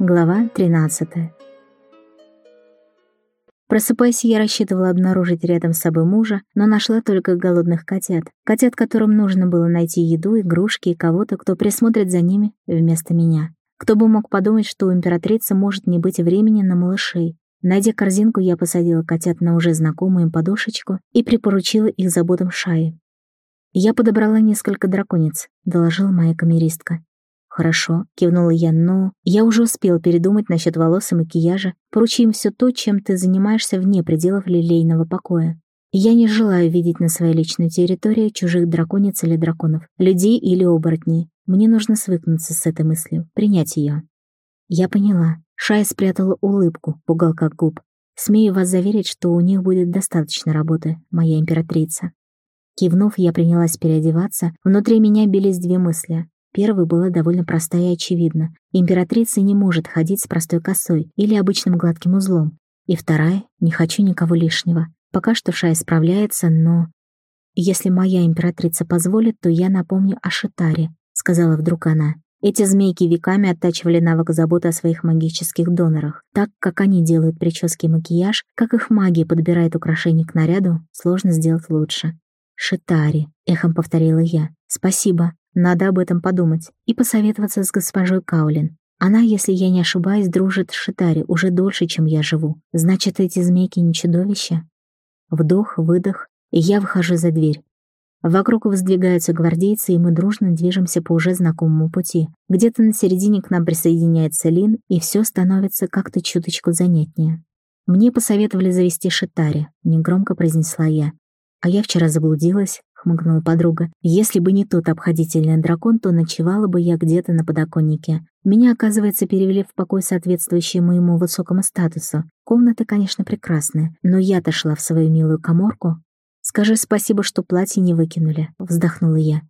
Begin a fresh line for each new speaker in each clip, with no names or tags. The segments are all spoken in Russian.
Глава 13. Просыпаясь, я рассчитывала обнаружить рядом с собой мужа, но нашла только голодных котят. Котят, которым нужно было найти еду, игрушки и кого-то, кто присмотрит за ними вместо меня. Кто бы мог подумать, что у императрицы может не быть времени на малышей. Найдя корзинку, я посадила котят на уже знакомую им подушечку и припоручила их заботам Шаи. «Я подобрала несколько драконец», — доложила моя камеристка. «Хорошо», — кивнула я, — «но я уже успел передумать насчет волос и макияжа. Поручи им все то, чем ты занимаешься вне пределов лилейного покоя. Я не желаю видеть на своей личной территории чужих драконец или драконов, людей или оборотней. Мне нужно свыкнуться с этой мыслью, принять ее. Я поняла. Шая спрятала улыбку в уголках губ. Смею вас заверить, что у них будет достаточно работы, моя императрица. Кивнув, я принялась переодеваться. Внутри меня бились две мысли. Первая была довольно простая и очевидна. Императрица не может ходить с простой косой или обычным гладким узлом. И вторая — не хочу никого лишнего. Пока что Шай справляется, но... «Если моя императрица позволит, то я напомню о Шитаре», — сказала вдруг она. Эти змейки веками оттачивали навык заботы о своих магических донорах. Так, как они делают прически и макияж, как их магия подбирает украшения к наряду, сложно сделать лучше. «Шитари», — эхом повторила я. «Спасибо. Надо об этом подумать и посоветоваться с госпожой Каулин. Она, если я не ошибаюсь, дружит с Шитари уже дольше, чем я живу. Значит, эти змейки не чудовища? Вдох, выдох, и я выхожу за дверь. Вокруг воздвигаются гвардейцы, и мы дружно движемся по уже знакомому пути. Где-то на середине к нам присоединяется Лин, и все становится как-то чуточку занятнее. Мне посоветовали завести Шитари, негромко произнесла я. А я вчера заблудилась, — хмыкнула подруга. «Если бы не тот обходительный дракон, то ночевала бы я где-то на подоконнике. Меня, оказывается, перевели в покой, соответствующий моему высокому статусу. Комната, конечно, прекрасная, но я-то шла в свою милую коморку. Скажи спасибо, что платье не выкинули», — вздохнула я.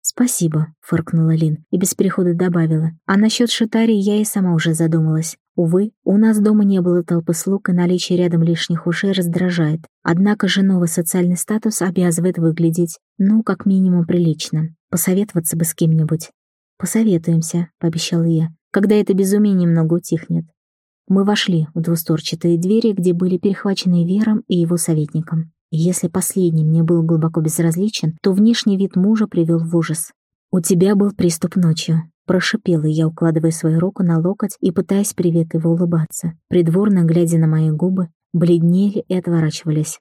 «Спасибо», — фыркнула Лин и без перехода добавила. «А насчет Шитари я и сама уже задумалась. Увы, у нас дома не было толпы слуг, и наличие рядом лишних ушей раздражает. Однако же новый социальный статус обязывает выглядеть, ну, как минимум, прилично. Посоветоваться бы с кем-нибудь. «Посоветуемся», — пообещала я, когда это безумие немного утихнет. Мы вошли в двусторчатые двери, где были перехвачены Вером и его советником. Если последний мне был глубоко безразличен, то внешний вид мужа привел в ужас. «У тебя был приступ ночью», — прошипела я, укладывая свою руку на локоть и пытаясь приветливо улыбаться. Придворно, глядя на мои губы, бледнели и отворачивались.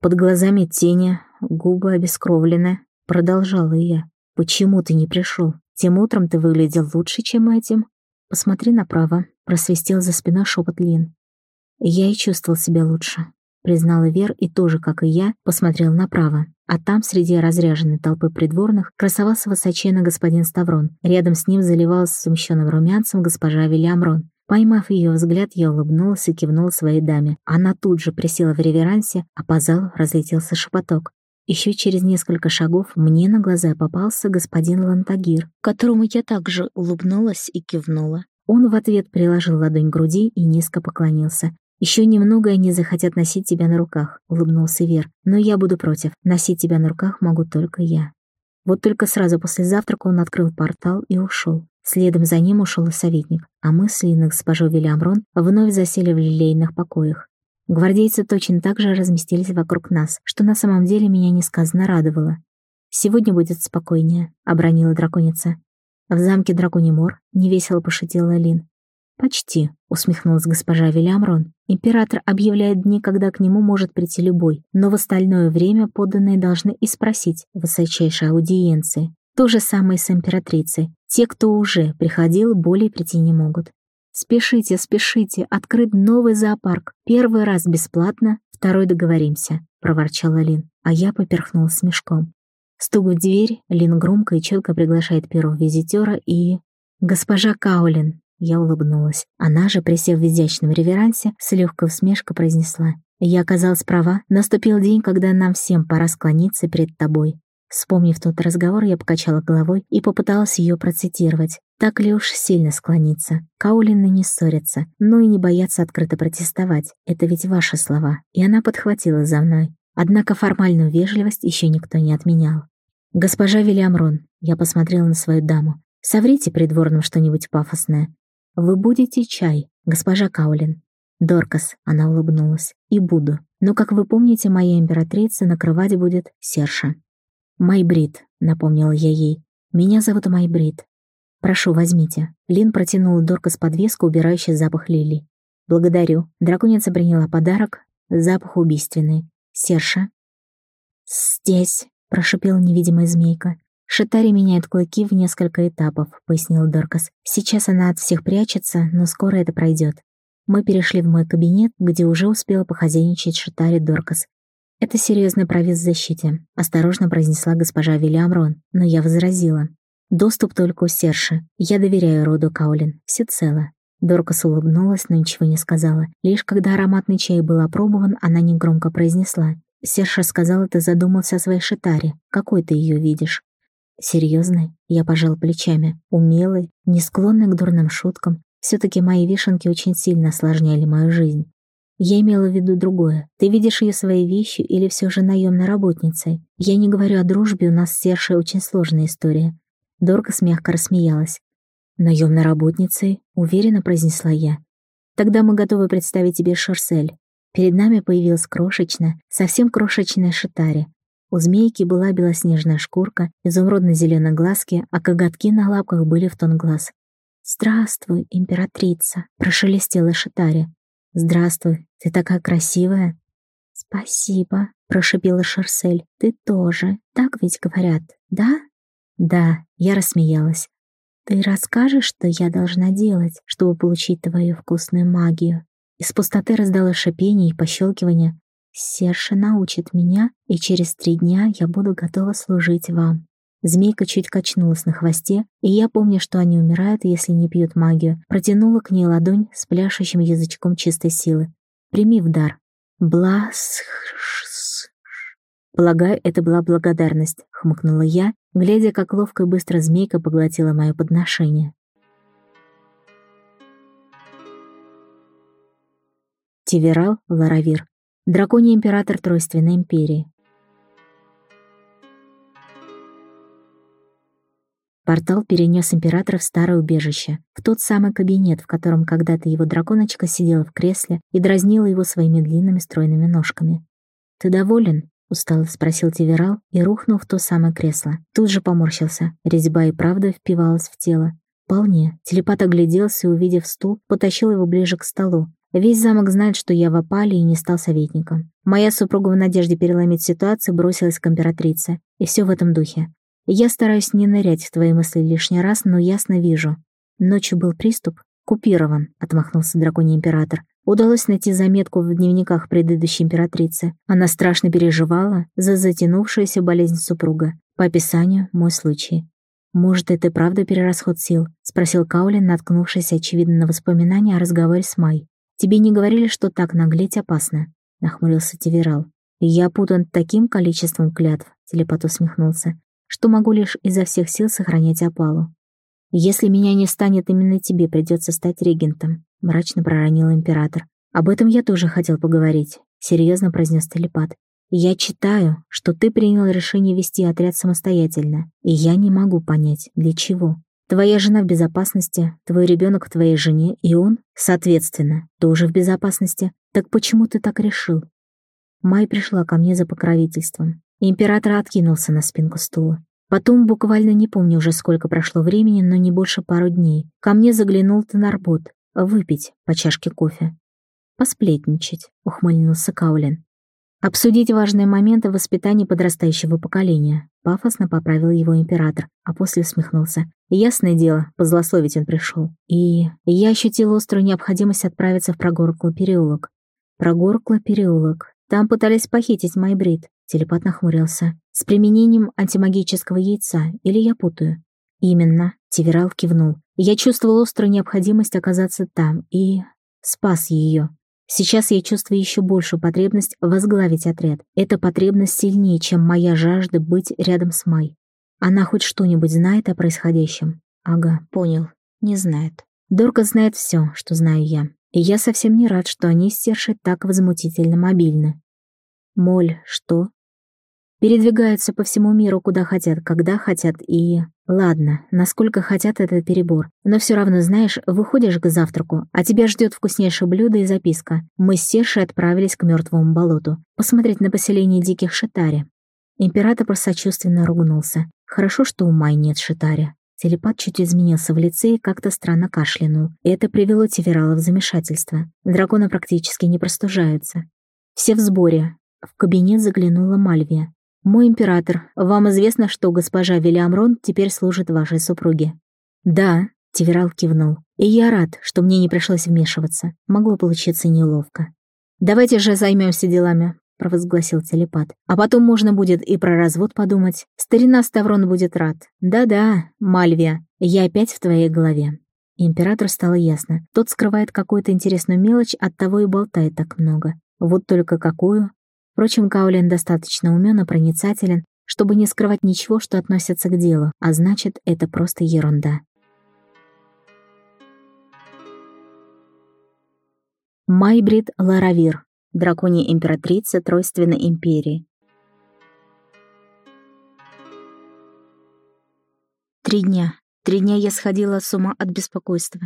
Под глазами тени, губы обескровлены. Продолжала я. «Почему ты не пришел? Тем утром ты выглядел лучше, чем этим?» «Посмотри направо», — просвистел за спиной шепот Лин. Я и чувствовал себя лучше признала Вер и тоже, как и я, посмотрел направо. А там, среди разряженной толпы придворных, красовался высоченный господин Ставрон. Рядом с ним заливалась смущенным румянцем госпожа Вильямрон. Поймав ее взгляд, я улыбнулась и кивнула своей даме. Она тут же присела в реверансе, а по залу разлетелся шепоток. Еще через несколько шагов мне на глаза попался господин Лантагир, которому я также улыбнулась и кивнула. Он в ответ приложил ладонь к груди и низко поклонился. «Еще немного, они захотят носить тебя на руках», — улыбнулся Вер. «Но я буду против. Носить тебя на руках могу только я». Вот только сразу после завтрака он открыл портал и ушел. Следом за ним ушел и советник, а мы с Линой госпожой Вильямрон вновь засели в лилейных покоях. Гвардейцы точно так же разместились вокруг нас, что на самом деле меня несказанно радовало. «Сегодня будет спокойнее», — обронила драконица. В замке Драконий Мор невесело пошутила Лин. «Почти», — усмехнулась госпожа Вильямрон. «Император объявляет дни, когда к нему может прийти любой, но в остальное время подданные должны и спросить высочайшей аудиенции. То же самое с императрицей. Те, кто уже приходил, более прийти не могут. «Спешите, спешите, открыт новый зоопарк. Первый раз бесплатно, второй договоримся», — проворчала Лин, а я поперхнулась мешком. Стук в дверь, Лин громко и четко приглашает первого визитера и... «Госпожа Каулин», я улыбнулась. Она же, присев в изящном реверансе, с легкой усмешкой произнесла. «Я оказалась права. Наступил день, когда нам всем пора склониться перед тобой». Вспомнив тот разговор, я покачала головой и попыталась ее процитировать. Так ли уж сильно склониться? Каулины не ссорятся, но и не боятся открыто протестовать. Это ведь ваши слова. И она подхватила за мной. Однако формальную вежливость еще никто не отменял. «Госпожа Вильямрон», я посмотрела на свою даму, «соврите придворным что-нибудь пафосное. «Вы будете чай, госпожа Каулин?» «Доркас», — она улыбнулась, — «и буду. Но, как вы помните, моя императрица накрывать будет Серша». «Майбрид», — напомнила я ей. «Меня зовут Майбрид. Прошу, возьмите». Лин протянула Доркас подвеску, убирающий запах лилий. «Благодарю». Драконица приняла подарок. Запах убийственный. «Серша?» «Здесь», — прошипела невидимая змейка. «Шитари меняет клыки в несколько этапов», — пояснил Доркас. «Сейчас она от всех прячется, но скоро это пройдет. Мы перешли в мой кабинет, где уже успела похозяйничать Шитари Доркас. «Это серьезный провис в защите», — осторожно произнесла госпожа Вильямрон, но я возразила. «Доступ только у Серши. Я доверяю роду Каулин. Всецело». Доркас улыбнулась, но ничего не сказала. Лишь когда ароматный чай был опробован, она негромко произнесла. «Серша сказала, ты задумался о своей шитаре. Какой ты ее видишь?» «Серьезный?» Я пожал плечами. «Умелый, не склонный к дурным шуткам, все-таки мои вишенки очень сильно осложняли мою жизнь. Я имела в виду другое. Ты видишь ее своей вещью или все же наемной работницей? Я не говорю о дружбе, у нас с Сершей очень сложная история. Доркас мягко рассмеялась. «Наемной работницей?» — уверенно произнесла я. «Тогда мы готовы представить тебе Шерсель». Перед нами появилась крошечная, совсем крошечная шитари. У змейки была белоснежная шкурка, изумрудно-зеленые глазки, а коготки на лапках были в тон глаз. «Здравствуй, императрица!» — прошелестела Шитари. «Здравствуй, ты такая красивая!» «Спасибо», — прошипела Шерсель. «Ты тоже. Так ведь говорят, да?» «Да», — я рассмеялась. «Ты расскажешь, что я должна делать, чтобы получить твою вкусную магию?» Из пустоты раздалось шипение и пощелкивание. «Серша научит меня, и через три дня я буду готова служить вам». Змейка чуть качнулась на хвосте, и я, помню, что они умирают, если не пьют магию, протянула к ней ладонь с пляшущим язычком чистой силы. «Прими в дар». «Блас...» «Полагаю, это была благодарность», — хмыкнула я, глядя, как ловко и быстро змейка поглотила мое подношение. Тиверал Ларавир. Драконий император Тройственной империи. Портал перенес императора в старое убежище, в тот самый кабинет, в котором когда-то его драконочка сидела в кресле и дразнила его своими длинными стройными ножками. «Ты доволен?» — устало спросил Тиверал и рухнул в то самое кресло. Тут же поморщился. Резьба и правда впивалась в тело. Вполне. Телепат огляделся и, увидев стул, потащил его ближе к столу. Весь замок знает, что я в опале и не стал советником. Моя супруга в надежде переломить ситуацию бросилась к императрице. И все в этом духе. Я стараюсь не нырять в твои мысли лишний раз, но ясно вижу. Ночью был приступ. Купирован, отмахнулся драконий император. Удалось найти заметку в дневниках предыдущей императрицы. Она страшно переживала за затянувшуюся болезнь супруга. По описанию, мой случай. «Может, это правда перерасход сил?» — спросил Каулин, наткнувшись, очевидно, на воспоминания о разговоре с Май. «Тебе не говорили, что так наглеть опасно?» — нахмурился Тиверал. «Я путан таким количеством клятв», — телепат усмехнулся что могу лишь изо всех сил сохранять опалу. «Если меня не станет, именно тебе придется стать регентом», — мрачно проронил император. «Об этом я тоже хотел поговорить», — серьезно произнес телепат. «Я читаю, что ты принял решение вести отряд самостоятельно, и я не могу понять, для чего. Твоя жена в безопасности, твой ребенок в твоей жене, и он, соответственно, тоже в безопасности. Так почему ты так решил?» Май пришла ко мне за покровительством. Император откинулся на спинку стула. Потом, буквально не помню уже сколько прошло времени, но не больше пару дней, ко мне заглянул Тенарбот. Выпить по чашке кофе. «Посплетничать», — ухмыльнулся Каулин. «Обсудить важные моменты воспитания подрастающего поколения», — пафосно поправил его император, а после усмехнулся. «Ясное дело, позлословить он пришел. И я ощутил острую необходимость отправиться в прогорклый переулок. Прогорклый переулок. Там пытались похитить Майбрид. Телепат нахмурился. «С применением антимагического яйца, или я путаю?» «Именно», — Тиверал кивнул. «Я чувствовал острую необходимость оказаться там и... спас ее. Сейчас я чувствую еще большую потребность возглавить отряд. Эта потребность сильнее, чем моя жажда быть рядом с Май. Она хоть что-нибудь знает о происходящем?» «Ага, понял. Не знает. Дорка знает все, что знаю я. И я совсем не рад, что они с Сершей так возмутительно мобильны. Моль, что? Передвигаются по всему миру, куда хотят, когда хотят и... Ладно, насколько хотят этот перебор. Но все равно, знаешь, выходишь к завтраку, а тебя ждет вкуснейшее блюдо и записка. Мы с Сершей отправились к мертвому болоту, посмотреть на поселение диких шитари. Император сочувственно ругнулся. Хорошо, что у Май нет шитари. Телепат чуть изменился в лице и как-то странно кашлянул. И это привело Тиверала в замешательство. Драконы практически не простужаются. Все в сборе. В кабинет заглянула Мальвия. «Мой император, вам известно, что госпожа Вильямрон теперь служит вашей супруге?» «Да», — Тиверал кивнул. «И я рад, что мне не пришлось вмешиваться. Могло получиться неловко». «Давайте же займемся делами», — провозгласил телепат. «А потом можно будет и про развод подумать. Старина Ставрон будет рад. Да-да, Мальвия, я опять в твоей голове». Императору стало ясно. Тот скрывает какую-то интересную мелочь, оттого и болтает так много. Вот только какую? Впрочем, Каулин достаточно умен и проницателен, чтобы не скрывать ничего, что относится к делу, а значит, это просто ерунда. Майбрид Ларавир, драконья императрица Тройственной империи. Три дня. Три дня я сходила с ума от беспокойства.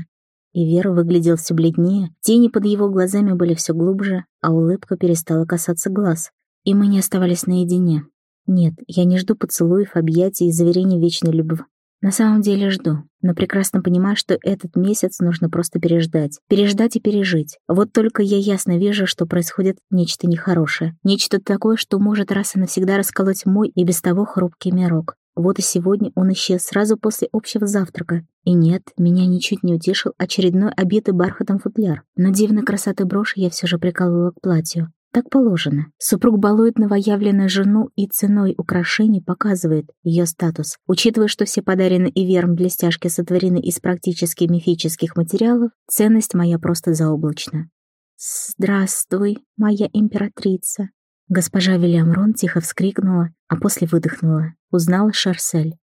И Вера выглядел все бледнее, тени под его глазами были все глубже, а улыбка перестала касаться глаз. И мы не оставались наедине. Нет, я не жду поцелуев, объятий и заверений вечной любви. На самом деле жду, но прекрасно понимаю, что этот месяц нужно просто переждать. Переждать и пережить. Вот только я ясно вижу, что происходит нечто нехорошее. Нечто такое, что может раз и навсегда расколоть мой и без того хрупкий мирок. Вот и сегодня он исчез сразу после общего завтрака. И нет, меня ничуть не утешил очередной обитый бархатом футляр. Но дивной красоты брошь я все же приколола к платью. Так положено. Супруг балует новоявленную жену и ценой украшений показывает ее статус. Учитывая, что все подаренные Иверм блестяшки сотворены из практически мифических материалов, ценность моя просто заоблачна. «Здравствуй, моя императрица!» Госпожа Вильямрон тихо вскрикнула, а после выдохнула. Узнала Шарсель.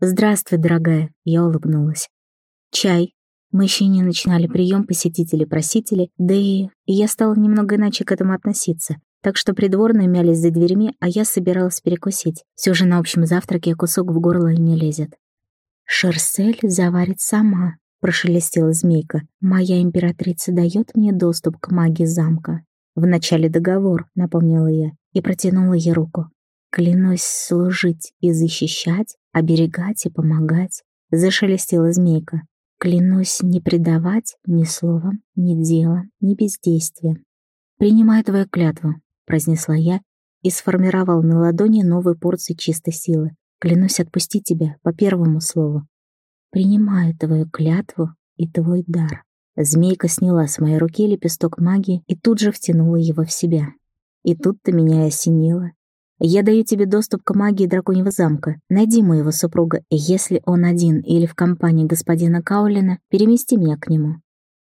«Здравствуй, дорогая», — я улыбнулась. «Чай». Мы еще не начинали прием посетителей-просителей, да и я стала немного иначе к этому относиться, так что придворные мялись за дверьми, а я собиралась перекусить. Все же на общем завтраке кусок в горло не лезет. «Шерсель заварит сама», — прошелестела змейка. «Моя императрица дает мне доступ к магии замка». «В начале договор», — напомнила я, и протянула ей руку. «Клянусь служить и защищать, оберегать и помогать», — зашелестела змейка. «Клянусь не предавать ни словом, ни делом, ни бездействием». «Принимаю твою клятву», — произнесла я и сформировал на ладони новую порцию чистой силы. «Клянусь отпустить тебя по первому слову». «Принимаю твою клятву и твой дар». Змейка сняла с моей руки лепесток магии и тут же втянула его в себя. И тут-то меня осенило. Я даю тебе доступ к магии драконьего замка. Найди моего супруга, и если он один или в компании господина Каулина, перемести меня к нему.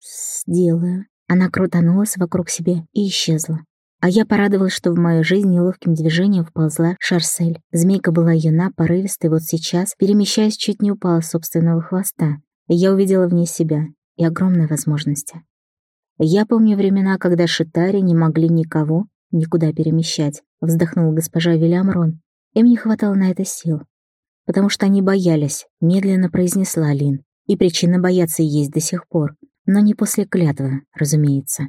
Сделаю. Она крутанулась вокруг себя и исчезла. А я порадовалась, что в мою жизнь неловким движением вползла Шарсель. Змейка была юна, порывистой, вот сейчас, перемещаясь, чуть не упала с собственного хвоста. Я увидела в ней себя, и огромные возможности. Я помню времена, когда шитари не могли никого никуда перемещать, вздохнула госпожа Вильямрон. Им не хватало на это сил. Потому что они боялись, медленно произнесла Лин. И причина бояться есть до сих пор. Но не после клятвы, разумеется.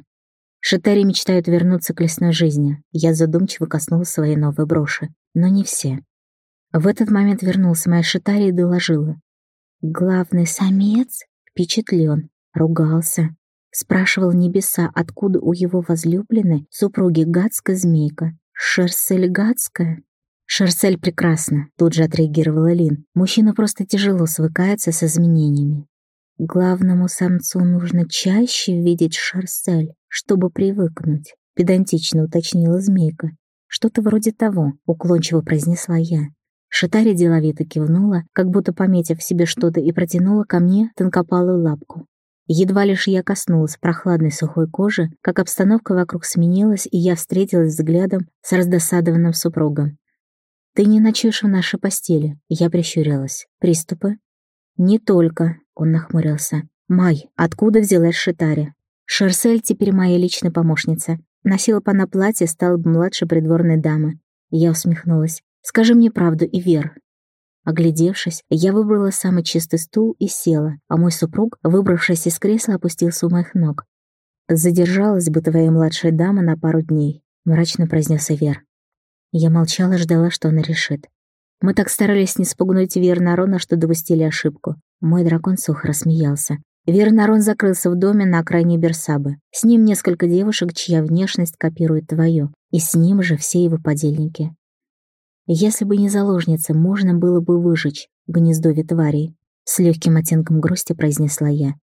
Шитари мечтают вернуться к лесной жизни. Я задумчиво коснулась своей новой броши. Но не все. В этот момент вернулся моя Шитари и доложила. «Главный самец впечатлен. Ругался. Спрашивал небеса, откуда у его возлюбленной супруги гадская змейка. Шерсель гадская? Шерсель прекрасно, тут же отреагировала Лин. Мужчина просто тяжело свыкается с изменениями. Главному самцу нужно чаще видеть Шерсель, чтобы привыкнуть, педантично уточнила змейка. Что-то вроде того, уклончиво произнесла я. Шитари деловито кивнула, как будто пометив себе что-то, и протянула ко мне тонкопалую лапку. Едва лишь я коснулась прохладной сухой кожи, как обстановка вокруг сменилась, и я встретилась взглядом с раздосадованным супругом. «Ты не ночуешь в нашей постели», — я прищурилась. «Приступы?» «Не только», — он нахмурился. «Май, откуда взялась Шитари?» «Шерсель теперь моя личная помощница. Носила бы она платье, стала бы младшей придворной дамы. Я усмехнулась. «Скажи мне правду, Ивер». Оглядевшись, я выбрала самый чистый стул и села, а мой супруг, выбравшись из кресла, опустился у моих ног. «Задержалась бы твоя младшая дама на пару дней», — мрачно произнес Ивер. Я молчала, ждала, что она решит. Мы так старались не спугнуть Вернарона, что допустили ошибку. Мой дракон сухо рассмеялся. Вернарон закрылся в доме на окраине Берсабы. С ним несколько девушек, чья внешность копирует твою, и с ним же все его подельники. Если бы не заложница, можно было бы выжечь гнездо тварей. С легким оттенком грусти произнесла я.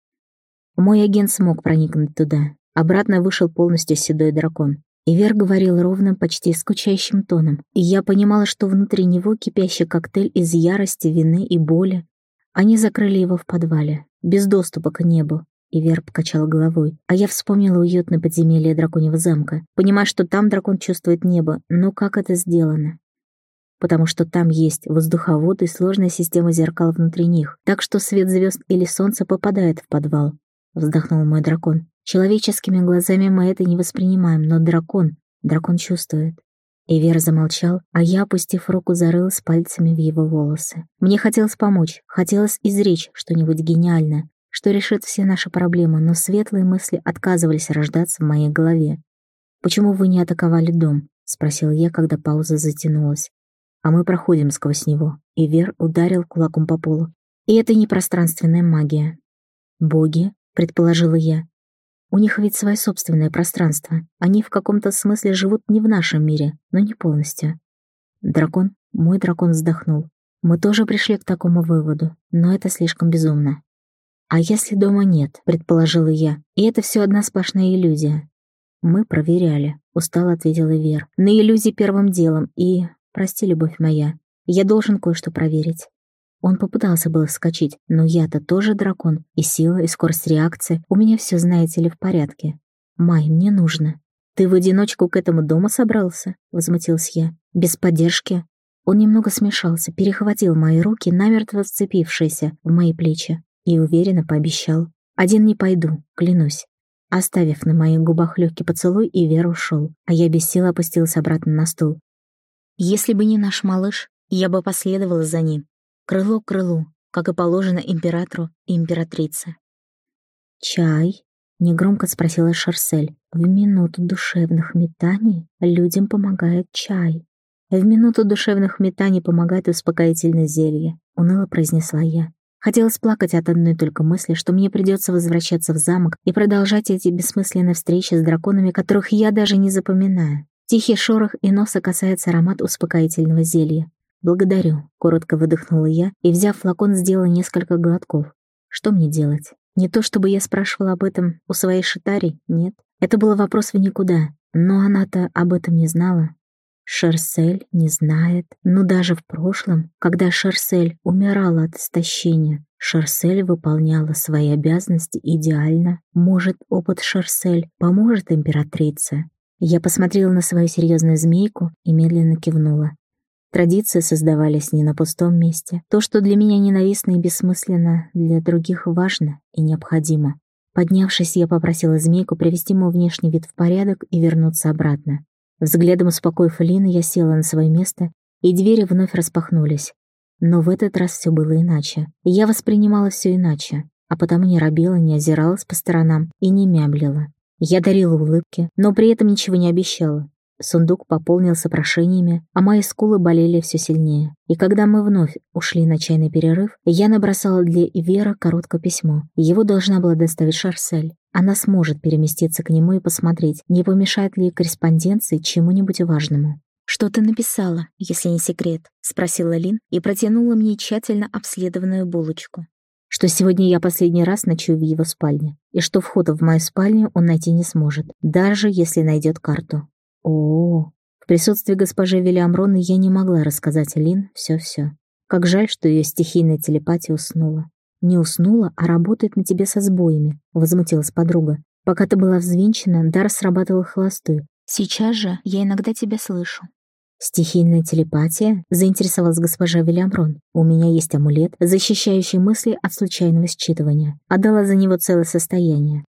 Мой агент смог проникнуть туда. Обратно вышел полностью седой дракон. Ивер говорил ровным, почти скучающим тоном, и я понимала, что внутри него кипящий коктейль из ярости, вины и боли. Они закрыли его в подвале, без доступа к небу. Ивер покачал головой, а я вспомнила уютное подземелье драконьего замка, понимая, что там дракон чувствует небо, но как это сделано? Потому что там есть воздуховод и сложная система зеркал внутри них, так что свет звезд или солнца попадает в подвал. Вздохнул мой дракон. Человеческими глазами мы это не воспринимаем, но дракон, дракон чувствует. Ивер замолчал, а я, опустив руку, зарылась пальцами в его волосы. Мне хотелось помочь, хотелось изречь что-нибудь гениальное, что решит все наши проблемы, но светлые мысли отказывались рождаться в моей голове. «Почему вы не атаковали дом?» — спросил я, когда пауза затянулась. «А мы проходим сквозь него», — Ивер ударил кулаком по полу. «И это не пространственная магия». «Боги?» — предположила я. У них ведь свое собственное пространство. Они в каком-то смысле живут не в нашем мире, но не полностью. Дракон, мой дракон вздохнул. Мы тоже пришли к такому выводу, но это слишком безумно. А если дома нет, предположила я, и это все одна сплошная иллюзия. Мы проверяли, устало ответила Вер. На иллюзии первым делом и... Прости, любовь моя, я должен кое-что проверить. Он попытался было вскочить, но я-то тоже дракон, и сила, и скорость реакции. У меня все, знаете ли, в порядке. Май, мне нужно. Ты в одиночку к этому дому собрался? Возмутилась я. Без поддержки? Он немного смешался, перехватил мои руки, намертво сцепившиеся в мои плечи, и уверенно пообещал. Один не пойду, клянусь. Оставив на моих губах легкий поцелуй, и Вер ушел, а я без сил опустился обратно на стул. Если бы не наш малыш, я бы последовала за ним, крыло к крылу, как и положено императору и императрице. «Чай?» — негромко спросила Шарсель. «В минуту душевных метаний людям помогает чай. В минуту душевных метаний помогает успокоительное зелье», — уныло произнесла я. Хотелось плакать от одной только мысли, что мне придется возвращаться в замок и продолжать эти бессмысленные встречи с драконами, которых я даже не запоминаю. Тихий шорох и носа касается аромат успокоительного зелья. «Благодарю», — коротко выдохнула я и, взяв флакон, сделала несколько глотков. Что мне делать? Не то чтобы я спрашивала об этом у своей шитари, нет. Это был вопрос в никуда, но она-то об этом не знала. Шерсель не знает, но даже в прошлом, когда Шерсель умирала от истощения, Шерсель выполняла свои обязанности идеально. Может, опыт Шерсель поможет императрице? Я посмотрела на свою серьезную змейку и медленно кивнула. Традиции создавались не на пустом месте. То, что для меня ненавистно и бессмысленно, для других важно и необходимо. Поднявшись, я попросила змейку привести мой внешний вид в порядок и вернуться обратно. Взглядом успокоив Лины, я села на свое место, и двери вновь распахнулись. Но в этот раз все было иначе. Я воспринимала все иначе, а потому не робела, не озиралась по сторонам и не мямлила. Я дарила улыбки, но при этом ничего не обещала. Сундук пополнился прошениями, а мои скулы болели все сильнее. И когда мы вновь ушли на чайный перерыв, я набросала для Ивера короткое письмо. Его должна была доставить Шарсель. Она сможет переместиться к нему и посмотреть, не помешает ли корреспонденции чему-нибудь важному. «Что ты написала, если не секрет?» — спросила Лин и протянула мне тщательно обследованную булочку. Что сегодня я последний раз ночую в его спальне, и что входа в мою спальню он найти не сможет, даже если найдет карту. О, в присутствии госпожи Вильямроны я не могла рассказать Лин все-все. Как жаль, что ее стихийная телепатия уснула. Не уснула, а работает на тебе со сбоями, возмутилась подруга. Пока ты была взвинчена, дар срабатывал холостую. Сейчас же я иногда тебя слышу. «Стихийная телепатия?» — заинтересовалась госпожа Вильямрон. «У меня есть амулет, защищающий мысли от случайного считывания. Отдала за него целое состояние».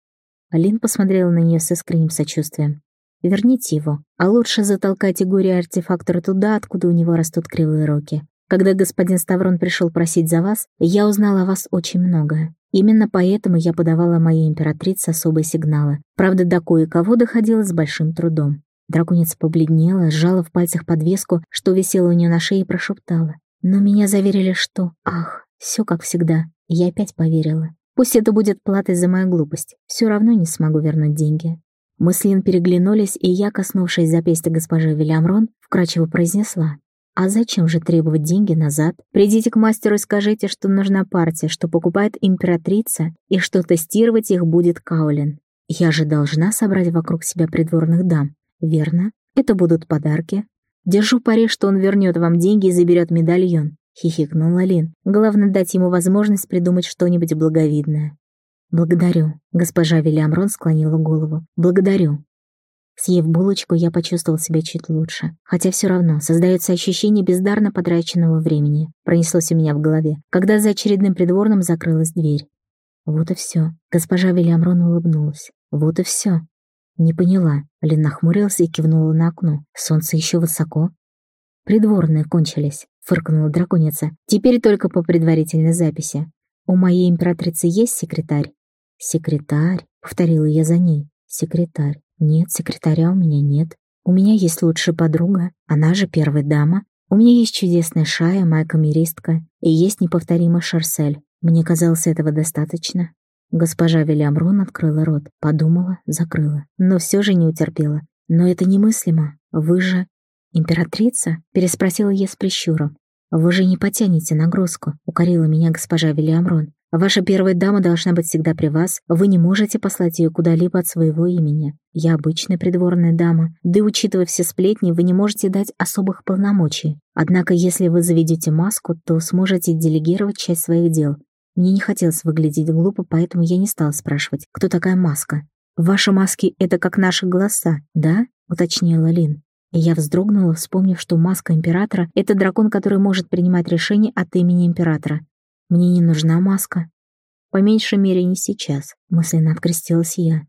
Алин посмотрела на нее с искренним сочувствием. верните его, а лучше затолкайте горе-артефактора туда, откуда у него растут кривые руки. Когда господин Ставрон пришел просить за вас, я узнала о вас очень многое. Именно поэтому я подавала моей императрице особые сигналы. Правда, до кое-кого доходило с большим трудом. Драконица побледнела, сжала в пальцах подвеску, что висело у нее на шее, и прошептала. Но меня заверили, что... Ах, все как всегда. Я опять поверила. Пусть это будет платой за мою глупость. Все равно не смогу вернуть деньги. Мы с Лин переглянулись, и я, коснувшись запястья госпожи Вильямрон, вкрадчиво произнесла. «А зачем же требовать деньги назад? Придите к мастеру и скажите, что нужна партия, что покупает императрица, и что тестировать их будет Каулин. Я же должна собрать вокруг себя придворных дам, верно? Это будут подарки. Держу пари, что он вернет вам деньги и заберет медальон. — хихикнула Лин. «Главное дать ему возможность придумать что-нибудь благовидное». «Благодарю», — госпожа Вильямрон склонила голову. «Благодарю». Съев булочку, я почувствовал себя чуть лучше. Хотя все равно создается ощущение бездарно потраченного времени. Пронеслось у меня в голове, когда за очередным придворным закрылась дверь. Вот и все. Госпожа Вильямрон улыбнулась. Вот и все. Не поняла. Лин нахмурилась и кивнула на окно. Солнце еще высоко. Придворные кончились фыркнула драконица. «Теперь только по предварительной записи. У моей императрицы есть секретарь?» «Секретарь», — повторила я за ней. «Секретарь. Нет, секретаря у меня нет. У меня есть лучшая подруга, она же первая дама. У меня есть чудесная Шая, моя камеристка, и есть неповторимый Шарсель. Мне казалось, этого достаточно». Госпожа Вильямрон открыла рот, подумала, закрыла, но все же не утерпела. «Но это немыслимо. Вы же «Императрица?» — переспросила я с прищуром. «Вы же не потянете нагрузку», — укорила меня госпожа Вильямрон. «Ваша первая дама должна быть всегда при вас. Вы не можете послать ее куда-либо от своего имени. Я обычная придворная дама, да и учитывая все сплетни, вы не можете дать особых полномочий. Однако, если вы заведете маску, то сможете делегировать часть своих дел. Мне не хотелось выглядеть глупо, поэтому я не стала спрашивать, кто такая маска. «Ваши маски — это как наши голоса, да?» — уточнила Лин. Я вздрогнула, вспомнив, что маска императора — это дракон, который может принимать решения от имени императора. Мне не нужна маска. По меньшей мере, не сейчас, мысленно открестилась я.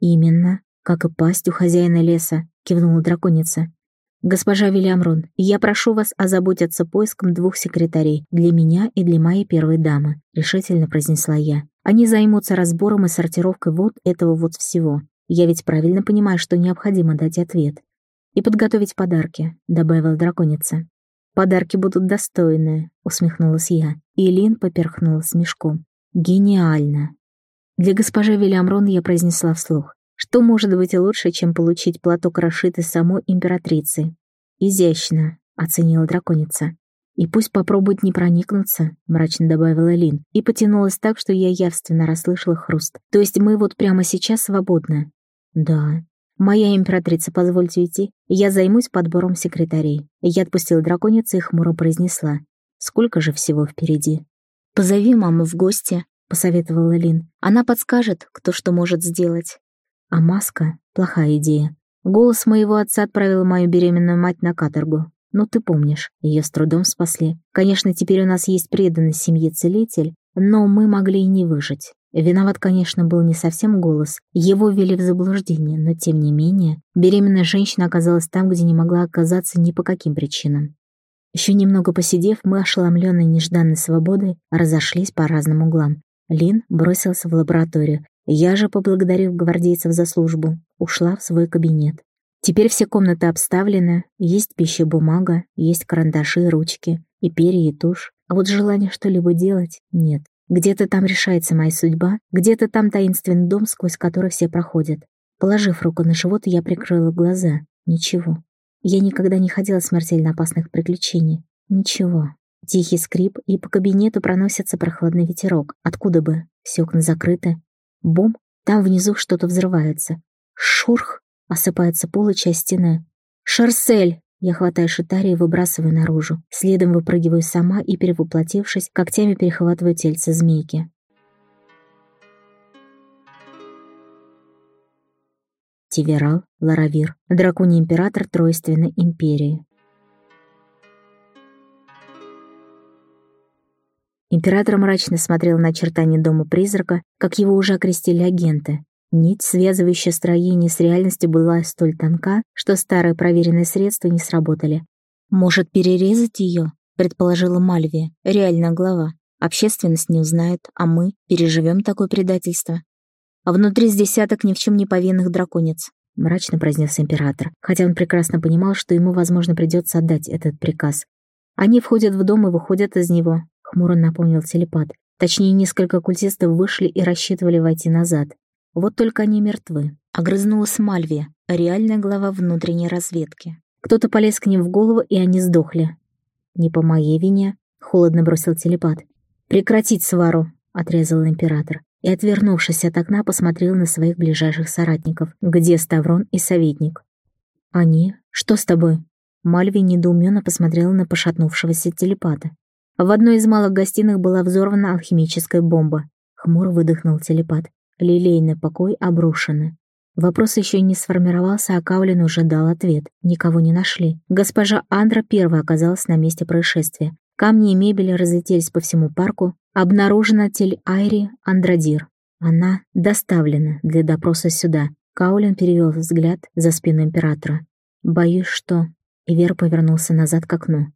Именно, как и пасть у хозяина леса, кивнула драконица. «Госпожа Вильямрон, я прошу вас озаботиться поиском двух секретарей для меня и для моей первой дамы», — решительно произнесла я. «Они займутся разбором и сортировкой вот этого вот всего. Я ведь правильно понимаю, что необходимо дать ответ и подготовить подарки», — добавила драконица. «Подарки будут достойные», — усмехнулась я, и Лин поперхнулась мешком. «Гениально!» Для госпожи Вильямрон я произнесла вслух. Что может быть лучше, чем получить платок, расшитый самой императрицей? «Изящно», — оценила драконица. «И пусть попробует не проникнуться», — мрачно добавила Лин, и потянулась так, что я явственно расслышала хруст. «То есть мы вот прямо сейчас свободны?» «Да», «Моя императрица, позвольте идти, я займусь подбором секретарей». Я отпустила драконицу и хмуро произнесла. «Сколько же всего впереди?» «Позови маму в гости», — посоветовала Лин. «Она подскажет, кто что может сделать». А маска — плохая идея. Голос моего отца отправил мою беременную мать на каторгу. Ну, ты помнишь, ее с трудом спасли. Конечно, теперь у нас есть преданный семье целитель, но мы могли и не выжить. Виноват, конечно, был не совсем голос. Его ввели в заблуждение, но тем не менее, беременная женщина оказалась там, где не могла оказаться ни по каким причинам. Еще немного посидев, мы, ошеломленные нежданной свободой, разошлись по разным углам. Лин бросился в лабораторию. Я же, поблагодарив гвардейцев за службу, ушла в свой кабинет. Теперь все комнаты обставлены, есть пища бумага, есть карандаши, ручки, и перья, и тушь. А вот желания что-либо делать нет. Где-то там решается моя судьба, где-то там таинственный дом, сквозь который все проходят. Положив руку на живот, я прикрыла глаза. Ничего. Я никогда не ходила смертельно опасных приключений. Ничего. Тихий скрип, и по кабинету проносится прохладный ветерок. Откуда бы? Все окна закрыты. Бум! Там внизу что-то взрывается. Шурх! Осыпается пол и часть стены. «Шарсель!» Я хватаю шитари и выбрасываю наружу. Следом выпрыгиваю сама и, перевоплотившись, когтями перехватываю тельце змейки. Тиверал, Ларавир, драконий император Тройственной империи. Император мрачно смотрел на очертания дома призрака, как его уже окрестили агенты. Нить, связывающая строение с реальностью, была столь тонка, что старые проверенные средства не сработали. «Может, перерезать ее?» — предположила Мальвия, реальная глава. «Общественность не узнает, а мы переживем такое предательство». «А внутри с десяток ни в чем не повинных драконец», — мрачно произнес император, хотя он прекрасно понимал, что ему, возможно, придется отдать этот приказ. «Они входят в дом и выходят из него», — хмуро напомнил телепат. Точнее, несколько культистов вышли и рассчитывали войти назад. Вот только они мертвы. Огрызнулась Мальвия, реальная глава внутренней разведки. Кто-то полез к ним в голову, и они сдохли. «Не по моей вине», — холодно бросил телепат. «Прекратить свару», — отрезал император. И, отвернувшись от окна, посмотрел на своих ближайших соратников, где Ставрон и советник. «Они? Что с тобой?» Мальви недоуменно посмотрела на пошатнувшегося телепата. В одной из малых гостиных была взорвана алхимическая бомба. Хмуро выдохнул телепат. Лилейный покой обрушены. Вопрос еще не сформировался, а Каулин уже дал ответ. Никого не нашли. Госпожа Андра первая оказалась на месте происшествия. Камни и мебель разлетелись по всему парку. Обнаружена тель Айри Андрадир. Она доставлена для допроса сюда. Каулин перевел взгляд за спину императора. «Боюсь, что...» Ивер повернулся назад к окну.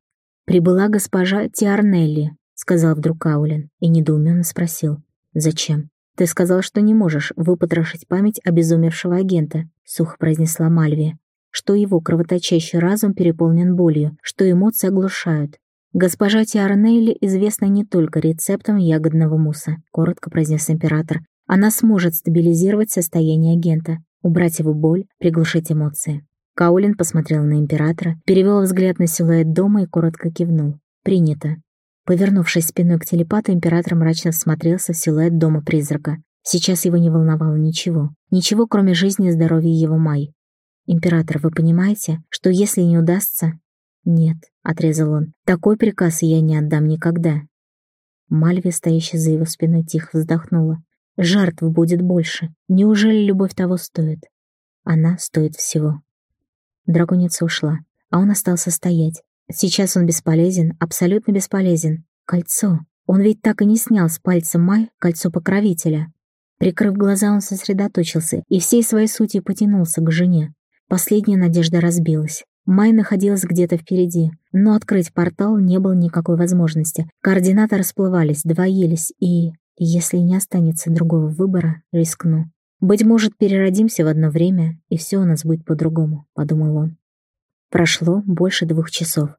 «Прибыла госпожа Тиарнелли», — сказал вдруг Каулин и недоуменно спросил. «Зачем?» «Ты сказал, что не можешь выпотрошить память обезумевшего агента», — сухо произнесла Мальвия, что его кровоточащий разум переполнен болью, что эмоции оглушают. «Госпожа Тиарнейли известна не только рецептом ягодного мусса», — коротко произнес император. «Она сможет стабилизировать состояние агента, убрать его боль, приглушить эмоции». Каулин посмотрел на императора, перевел взгляд на силуэт дома и коротко кивнул. «Принято». Повернувшись спиной к телепату, император мрачно всмотрелся в силуэт дома-призрака. Сейчас его не волновало ничего. Ничего, кроме жизни и здоровья его Май. «Император, вы понимаете, что если не удастся...» «Нет», — отрезал он, — «такой приказ я не отдам никогда». Мальви, стоящая за его спиной, тихо вздохнула. «Жертв будет больше. Неужели любовь того стоит?» «Она стоит всего». Драконица ушла, а он остался стоять, Сейчас он бесполезен, абсолютно бесполезен. Кольцо. Он ведь так и не снял с пальца Май кольцо покровителя. Прикрыв глаза, он сосредоточился и всей своей сути потянулся к жене. Последняя надежда разбилась. Май находилась где-то впереди, но открыть портал не было никакой возможности. Координаты расплывались, двоились, и... Если не останется другого выбора, рискну. Быть может, переродимся в одно время, и все у нас будет по-другому, подумал он. Прошло больше двух часов.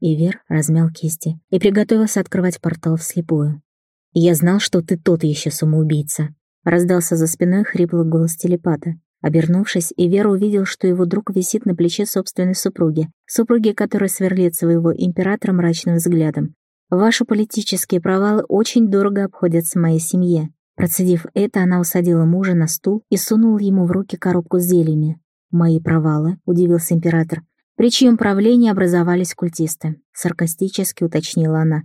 Ивер размял кисти и приготовился открывать портал вслепую. «Я знал, что ты тот еще самоубийца», — раздался за спиной хриплый голос телепата. Обернувшись, Ивер увидел, что его друг висит на плече собственной супруги, супруги которой сверлит своего императора мрачным взглядом. «Ваши политические провалы очень дорого обходятся моей семье». Процедив это, она усадила мужа на стул и сунула ему в руки коробку с зельями. «Мои провалы?» — удивился император. «При чьем правлении образовались культисты?» — саркастически уточнила она.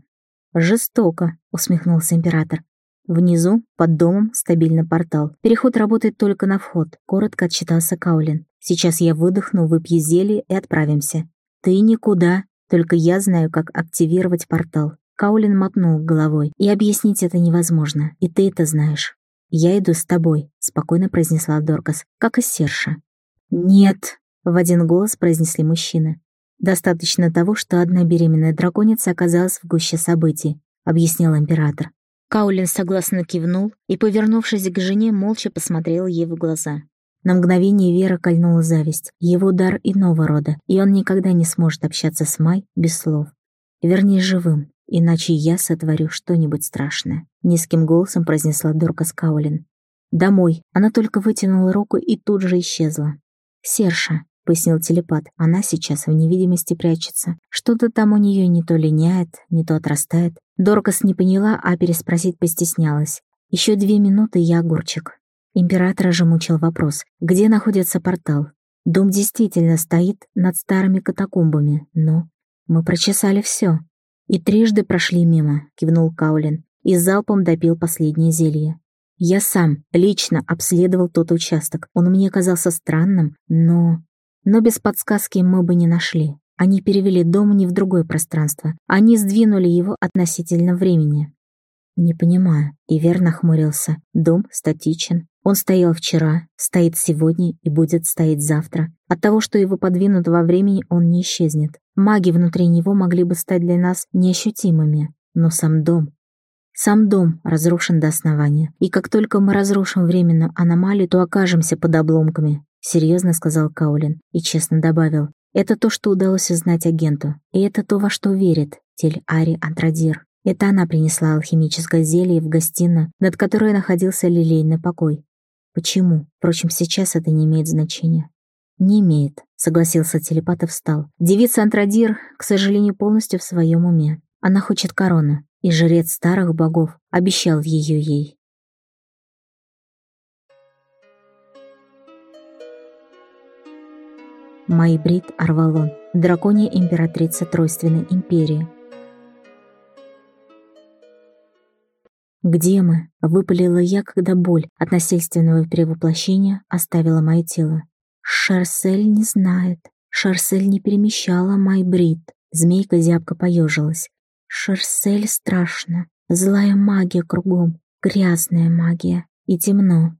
«Жестоко», — усмехнулся император. Внизу, под домом, стабильно портал. Переход работает только на вход, коротко отчитался Каулин. Сейчас я выдохну, выпью зелье и отправимся. Ты никуда, только я знаю, как активировать портал. Каулин мотнул головой. И объяснить это невозможно, и ты это знаешь. «Я иду с тобой», — спокойно произнесла Доркас, как и Серша. «Нет», в один голос произнесли мужчины. «Достаточно того, что одна беременная драконица оказалась в гуще событий», — объяснил император. Каулин согласно кивнул и, повернувшись к жене, молча посмотрел ей в глаза. На мгновение Вера кольнула зависть, его дар иного рода, и он никогда не сможет общаться с Май без слов. Вернее, живым, иначе я сотворю что-нибудь страшное», — низким голосом произнесла Дорка Скаулин. «Домой». Она только вытянула руку и тут же исчезла. «Серша», пояснил телепат. Она сейчас в невидимости прячется. Что-то там у нее не то линяет, не то отрастает. Доркас не поняла, а переспросить постеснялась. Еще две минуты я огурчик. Императора же мучил вопрос, где находится портал. Дом действительно стоит над старыми катакомбами, но мы прочесали все. И трижды прошли мимо, кивнул Каулин, и залпом допил последнее зелье. Я сам лично обследовал тот участок. Он мне казался странным, но но без подсказки мы бы не нашли. Они перевели дом не в другое пространство. Они сдвинули его относительно времени. Не понимаю. И верно хмурился. Дом статичен. Он стоял вчера, стоит сегодня и будет стоять завтра. От того, что его подвинут во времени, он не исчезнет. Маги внутри него могли бы стать для нас неощутимыми, но сам дом... Сам дом разрушен до основания, и как только мы разрушим временную аномалию, то окажемся под обломками, серьезно сказал Каулин и честно добавил. Это то, что удалось узнать агенту, и это то, во что верит Тель-Ари Антрадир. Это она принесла алхимическое зелье в гостиную, над которой находился лилейный покой. Почему? Впрочем, сейчас это не имеет значения. «Не имеет», — согласился телепат и встал. Девица Антрадир, к сожалению, полностью в своем уме. Она хочет короны, и жрец старых богов обещал ее ей. Майбрид Арвалон, драконья императрица Тройственной империи, «Где мы?» — выпалила я, когда боль от насильственного перевоплощения оставила мое тело. «Шарсель не знает. Шарсель не перемещала Майбрид». Змейка зябко поежилась. «Шарсель страшно. Злая магия кругом. Грязная магия. И темно.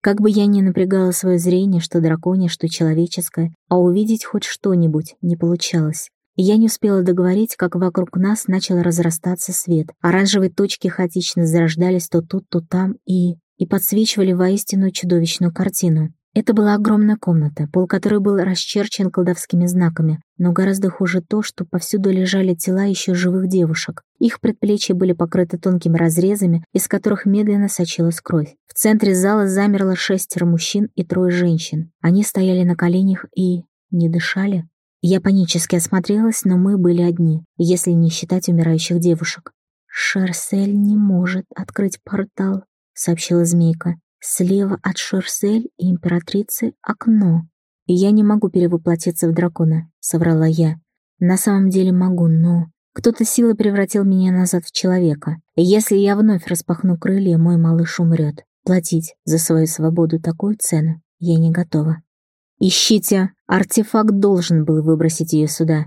Как бы я ни напрягала свое зрение, что драконье, что человеческое, а увидеть хоть что-нибудь не получалось. Я не успела договорить, как вокруг нас начал разрастаться свет. Оранжевые точки хаотично зарождались то тут, то там и... и подсвечивали воистину чудовищную картину. Это была огромная комната, пол которой был расчерчен колдовскими знаками, но гораздо хуже то, что повсюду лежали тела еще живых девушек. Их предплечья были покрыты тонкими разрезами, из которых медленно сочилась кровь. В центре зала замерло шестеро мужчин и трое женщин. Они стояли на коленях и... не дышали. Я панически осмотрелась, но мы были одни, если не считать умирающих девушек. «Шерсель не может открыть портал», — сообщила змейка. «Слева от Шерсель и императрицы окно». «Я не могу перевоплотиться в дракона», — соврала я. «На самом деле могу, но...» Кто-то силой превратил меня назад в человека. Если я вновь распахну крылья, мой малыш умрет. Платить за свою свободу такую цену я не готова. «Ищите! Артефакт должен был выбросить ее сюда!»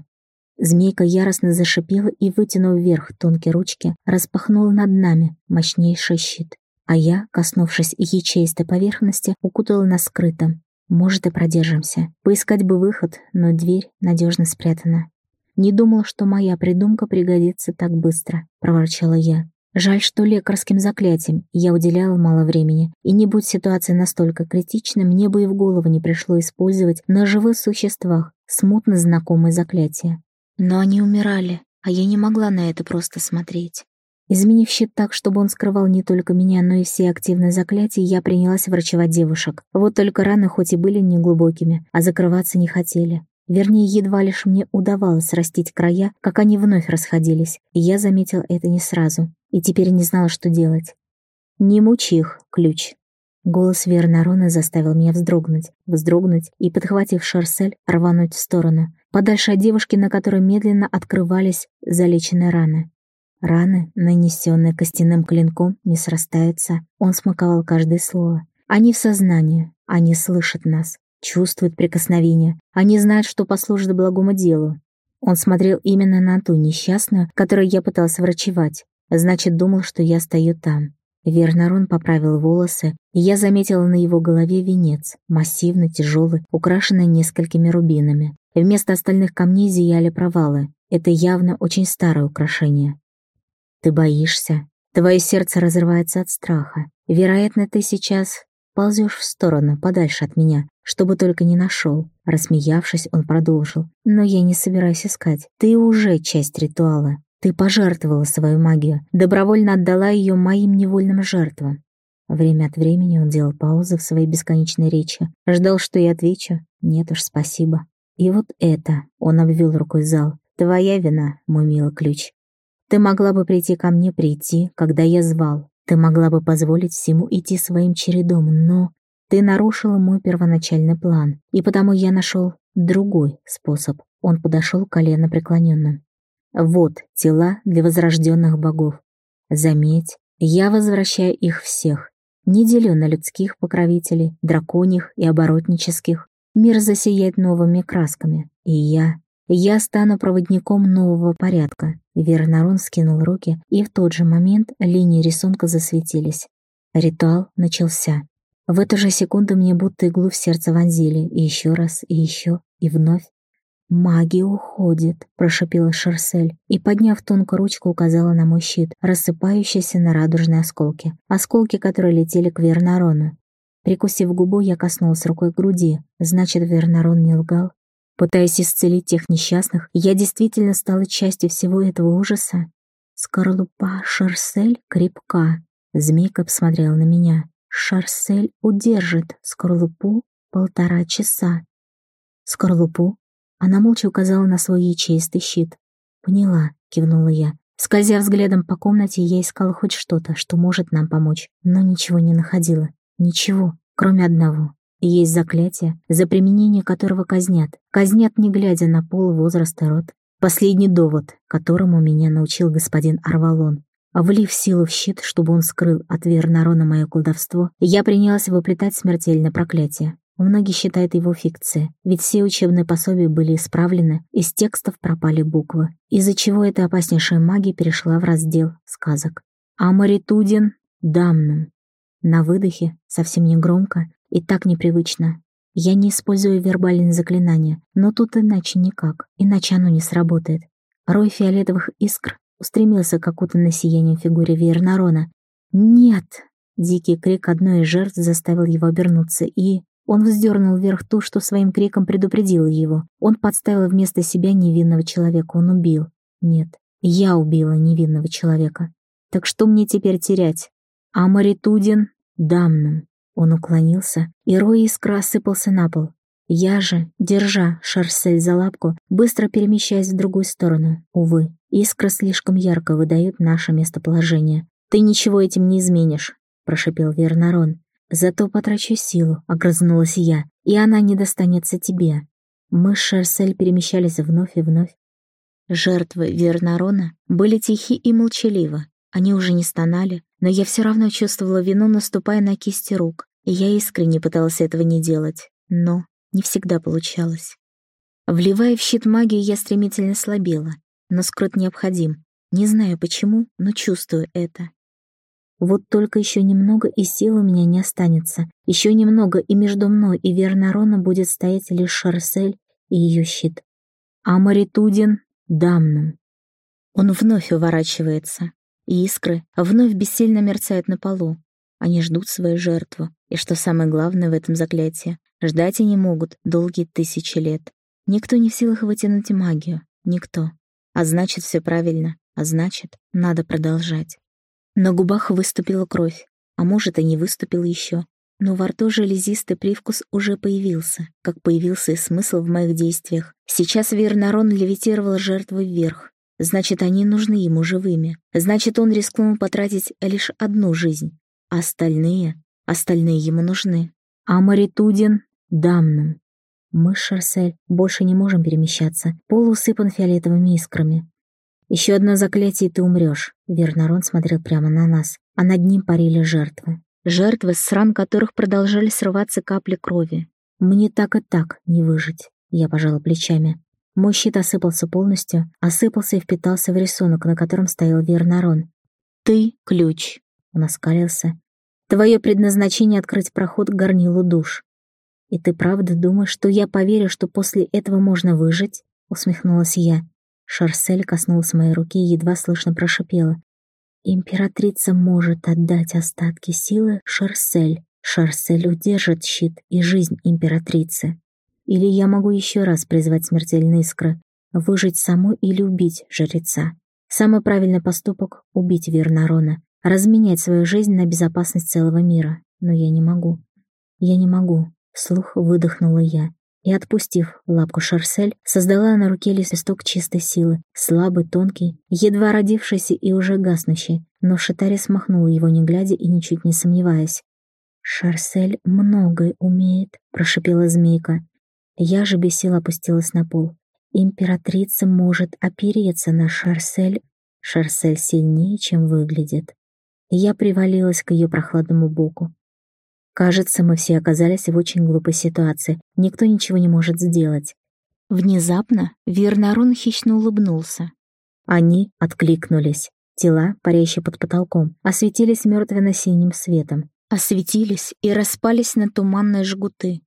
Змейка яростно зашипела и, вытянув вверх тонкие ручки, распахнула над нами мощнейший щит. А я, коснувшись ячеистой поверхности, укутала нас скрытым. Может, и продержимся. Поискать бы выход, но дверь надежно спрятана. «Не думала, что моя придумка пригодится так быстро», — проворчала я. Жаль, что лекарским заклятием я уделяла мало времени, и не будь ситуация настолько критичной, мне бы и в голову не пришло использовать на живых существах смутно знакомые заклятия. Но они умирали, а я не могла на это просто смотреть. Изменив щит так, чтобы он скрывал не только меня, но и все активные заклятия, я принялась врачевать девушек. Вот только раны хоть и были неглубокими, а закрываться не хотели. Вернее, едва лишь мне удавалось растить края, как они вновь расходились, и я заметил это не сразу, и теперь не знала, что делать. «Не мучи их, ключ». Голос Вернарона заставил меня вздрогнуть, вздрогнуть и, подхватив шарсель, рвануть в сторону, подальше от девушки, на которой медленно открывались залеченные раны. Раны, нанесенные костяным клинком, не срастаются. Он смаковал каждое слово. Они в сознании, они слышат нас, чувствуют прикосновение, они знают, что послужит благому делу. Он смотрел именно на ту несчастную, которую я пытался врачевать, значит, думал, что я стою там. Вернарон поправил волосы, и я заметила на его голове венец, массивный, тяжелый, украшенный несколькими рубинами. Вместо остальных камней зияли провалы. Это явно очень старое украшение. «Ты боишься. Твое сердце разрывается от страха. Вероятно, ты сейчас ползешь в сторону, подальше от меня, чтобы только не нашел. Рассмеявшись, он продолжил. «Но я не собираюсь искать. Ты уже часть ритуала. Ты пожертвовала свою магию, добровольно отдала ее моим невольным жертвам». Время от времени он делал паузы в своей бесконечной речи. Ждал, что я отвечу. «Нет уж, спасибо». И вот это, он обвел рукой зал. «Твоя вина, мой милый ключ. Ты могла бы прийти ко мне, прийти, когда я звал. Ты могла бы позволить всему идти своим чередом, но ты нарушила мой первоначальный план, и потому я нашел другой способ. Он подошел колено преклоненным. Вот тела для возрожденных богов. Заметь, я возвращаю их всех. Не делю на людских покровителей, драконьих и оборотнических. Мир засияет новыми красками. И я... Я стану проводником нового порядка. Вернарон скинул руки, и в тот же момент линии рисунка засветились. Ритуал начался. В эту же секунду мне будто иглу в сердце вонзили, и еще раз, и еще, и вновь. «Магия уходит», — прошипела Шерсель, и, подняв тонкую ручку, указала на мой щит, рассыпающийся на радужные осколки, осколки, которые летели к Вернарону. Прикусив губу, я коснулась рукой груди. Значит, Вернарон не лгал. Пытаясь исцелить тех несчастных, я действительно стала частью всего этого ужаса. Скорлупа Шерсель крепка. Змейка посмотрела на меня. Шарсель удержит скорлупу полтора часа. Скорлупу? Она молча указала на свой ячеистый щит. «Поняла», — кивнула я. Скользя взглядом по комнате, я искала хоть что-то, что может нам помочь, но ничего не находила. Ничего, кроме одного. Есть заклятие, за применение которого казнят. Казнят, не глядя на пол, возраст и род. Последний довод, которому меня научил господин Арвалон. Влив силу в щит, чтобы он скрыл от Вернарона мое колдовство, я принялась выплетать смертельное проклятие. Многие считают его фикцией, ведь все учебные пособия были исправлены, из текстов пропали буквы, из-за чего эта опаснейшая магия перешла в раздел сказок. Амаритудин дамнум. На выдохе, совсем не громко и так непривычно. Я не использую вербальные заклинания, но тут иначе никак, иначе оно не сработает. Рой фиолетовых искр устремился к окутанной сиянием фигуре Вернарона. «Нет!» Дикий крик одной из жертв заставил его обернуться, и... Он вздернул вверх ту, что своим криком предупредил его. Он подставил вместо себя невинного человека, он убил. Нет, я убила невинного человека. Так что мне теперь терять? Амаритудин дамным. Он уклонился, и рой искра осыпался на пол. Я же, держа Шарсель за лапку, быстро перемещаясь в другую сторону. Увы, искра слишком ярко выдают наше местоположение. «Ты ничего этим не изменишь», — прошипел Вернарон. «Зато потрачу силу», — огрызнулась я, «и она не достанется тебе». Мы с Шерсель перемещались вновь и вновь. Жертвы Вернарона были тихи и молчаливы. Они уже не стонали, но я все равно чувствовала вину, наступая на кисти рук, и я искренне пыталась этого не делать. Но не всегда получалось. Вливая в щит магию, я стремительно слабела, но скрыт необходим. Не знаю почему, но чувствую это. Вот только еще немного, и сил у меня не останется. Еще немного, и между мной и Вернарона будет стоять лишь Шарсель и ее щит. А Маритудин — дамным. Он вновь уворачивается, и искры вновь бессильно мерцают на полу. Они ждут свою жертву, и что самое главное в этом заклятии, ждать они могут долгие тысячи лет. Никто не в силах вытянуть магию, никто. А значит, все правильно, а значит, надо продолжать. На губах выступила кровь, а может, и не выступила еще. Но во рту железистый привкус уже появился, как появился и смысл в моих действиях. Сейчас Вернарон левитировал жертву вверх. Значит, они нужны ему живыми. Значит, он рискнул потратить лишь одну жизнь. А остальные? Остальные ему нужны. А Маритудин — дамным. Мы Шарсель больше не можем перемещаться. Пол усыпан фиолетовыми искрами. Еще одно заклятие, и ты умрешь. Вернарон смотрел прямо на нас, а над ним парили жертвы. Жертвы, с ран которых продолжали срываться капли крови. Мне так и так не выжить. Я пожала плечами. Мой щит осыпался полностью, осыпался и впитался в рисунок, на котором стоял Вернарон. «Ты — ключ», — он оскалился. «Твое предназначение — открыть проход к горнилу душ». «И ты правда думаешь, что я поверю, что после этого можно выжить?» — усмехнулась я. Шарсель коснулась моей руки и едва слышно прошипела. «Императрица может отдать остатки силы Шарсель. Шарсель удержит щит и жизнь императрицы. Или я могу еще раз призвать смертельные искры, выжить самой или убить жреца. Самый правильный поступок — убить Вернарона, разменять свою жизнь на безопасность целого мира. Но я не могу. Я не могу. Слух выдохнула я и, отпустив лапку Шарсель, создала на руке листок чистой силы, слабый, тонкий, едва родившийся и уже гаснущий, но Шитари смахнул его, не глядя и ничуть не сомневаясь. «Шарсель многое умеет», — прошипела змейка. Я же без сил опустилась на пол. «Императрица может опереться на Шарсель. Шарсель сильнее, чем выглядит». Я привалилась к ее прохладному боку. Кажется, мы все оказались в очень глупой ситуации. Никто ничего не может сделать. Внезапно Вернарун хищно улыбнулся. Они откликнулись. Тела, парящие под потолком, осветились мертвенно-синим светом. осветились и распались на туманные жгуты.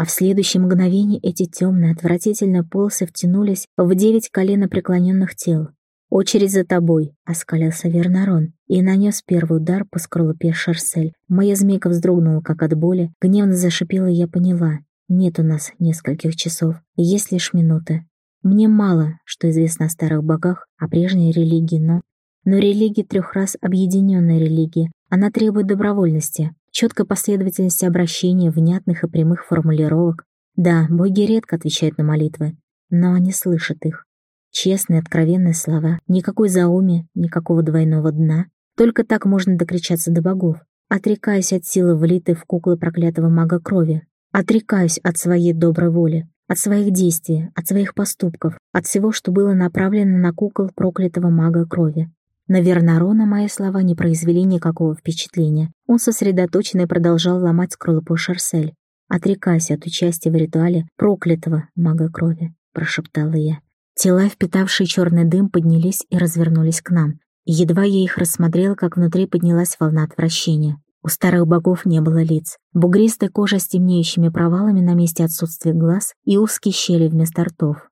А в следующее мгновение эти темные, отвратительные полосы втянулись в девять колено преклоненных тел. «Очередь за тобой», — оскалился Вернарон и нанес первый удар по скорлупе Шарсель. Моя змейка вздрогнула, как от боли, гневно зашипела, я поняла. Нет у нас нескольких часов, есть лишь минуты. Мне мало, что известно о старых богах, о прежней религии, но... Но религия трех раз объединенная религия. Она требует добровольности, четкой последовательности обращения, внятных и прямых формулировок. Да, боги редко отвечают на молитвы, но они слышат их. Честные, откровенные слова, никакой зауми, никакого двойного дна. Только так можно докричаться до богов. Отрекаюсь от силы, влитой в куклы проклятого мага крови. Отрекаюсь от своей доброй воли, от своих действий, от своих поступков, от всего, что было направлено на кукол проклятого мага крови. На Вернарона мои слова не произвели никакого впечатления. Он сосредоточенно продолжал ломать скорлупу Шарсель. «Отрекайся от участия в ритуале проклятого мага крови», — прошептала я. Тела, впитавшие черный дым, поднялись и развернулись к нам. едва я их рассмотрела, как внутри поднялась волна отвращения. У старых богов не было лиц. Бугристая кожа с темнеющими провалами на месте отсутствия глаз и узкие щели вместо ртов.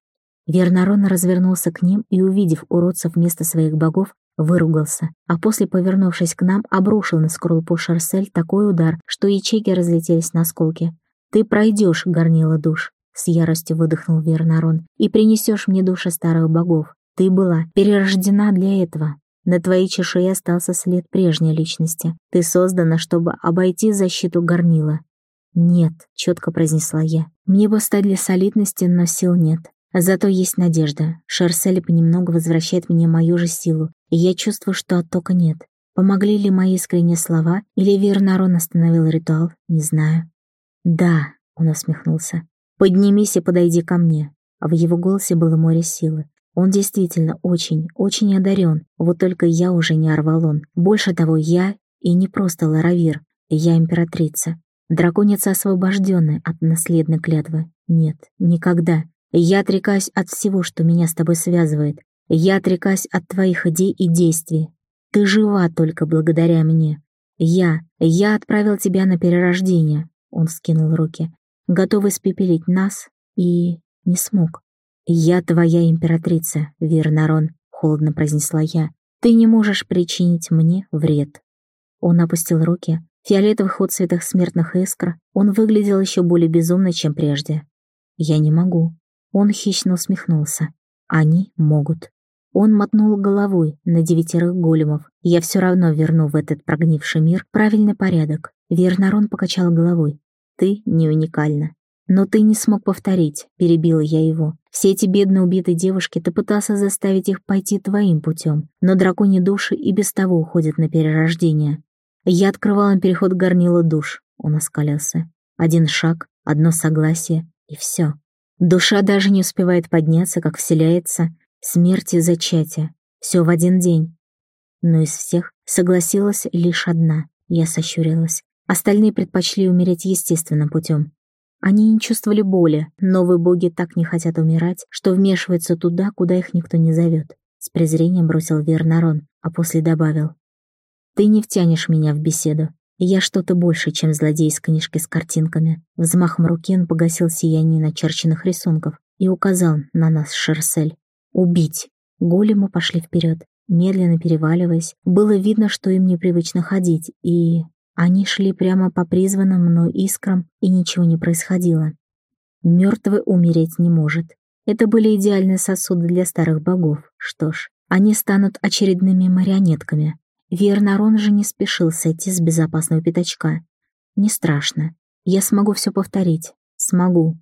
Вернарон развернулся к ним и, увидев уродцев вместо своих богов, выругался, а после, повернувшись к нам, обрушил на скорлупу Шарсель такой удар, что ячейки разлетелись на осколки. «Ты пройдешь, горнила душ!» С яростью выдохнул Вернарон. «И принесешь мне души старых богов. Ты была перерождена для этого. На твоей чешуе остался след прежней личности. Ты создана, чтобы обойти защиту горнила». «Нет», — четко произнесла я. «Мне бы стать для солидности, но сил нет. Зато есть надежда. Шерсель понемногу возвращает мне мою же силу, и я чувствую, что оттока нет. Помогли ли мои искренние слова, или Вернарон остановил ритуал, не знаю. «Да», — он усмехнулся, «Поднимись и подойди ко мне». А в его голосе было море силы. Он действительно очень, очень одарен. Вот только я уже не Арвалон. Больше того, я и не просто Ларавир. Я императрица. Драконица освобожденная от наследной клятвы. Нет, никогда. Я отрекаюсь от всего, что меня с тобой связывает. Я отрекаюсь от твоих идей и действий. Ты жива только благодаря мне. Я, я отправил тебя на перерождение. Он скинул руки готов испепелить нас, и не смог. «Я твоя императрица, Вернарон», — холодно произнесла я. «Ты не можешь причинить мне вред». Он опустил руки. В фиолетовых отцветах смертных искр он выглядел еще более безумно, чем прежде. «Я не могу». Он хищно усмехнулся. «Они могут». Он мотнул головой на девятерых големов. «Я все равно верну в этот прогнивший мир правильный порядок». Вернарон покачал головой. Ты не уникальна. Но ты не смог повторить, перебила я его. Все эти бедные убитые девушки, ты пытался заставить их пойти твоим путем, но драконьи души и без того уходят на перерождение. Я открывал им переход горнила душ, он оскалился. Один шаг, одно согласие, и все. Душа даже не успевает подняться, как вселяется. Смерть и зачатие. Все в один день. Но из всех согласилась лишь одна. Я сощурилась. Остальные предпочли умереть естественным путем. Они не чувствовали боли, новые боги так не хотят умирать, что вмешиваются туда, куда их никто не зовет. С презрением бросил Вернарон, а после добавил. «Ты не втянешь меня в беседу. Я что-то больше, чем злодей с книжкой с картинками». Взмахом руки он погасил сияние начерченных рисунков и указал на нас Шерсель. «Убить!» Големы пошли вперед, медленно переваливаясь. Было видно, что им непривычно ходить, и они шли прямо по призванным мной искрам, и ничего не происходило. Мертвый умереть не может. Это были идеальные сосуды для старых богов. Что ж, они станут очередными марионетками. Вернарон же не спешил сойти с безопасного пятачка. Не страшно. Я смогу все повторить. Смогу.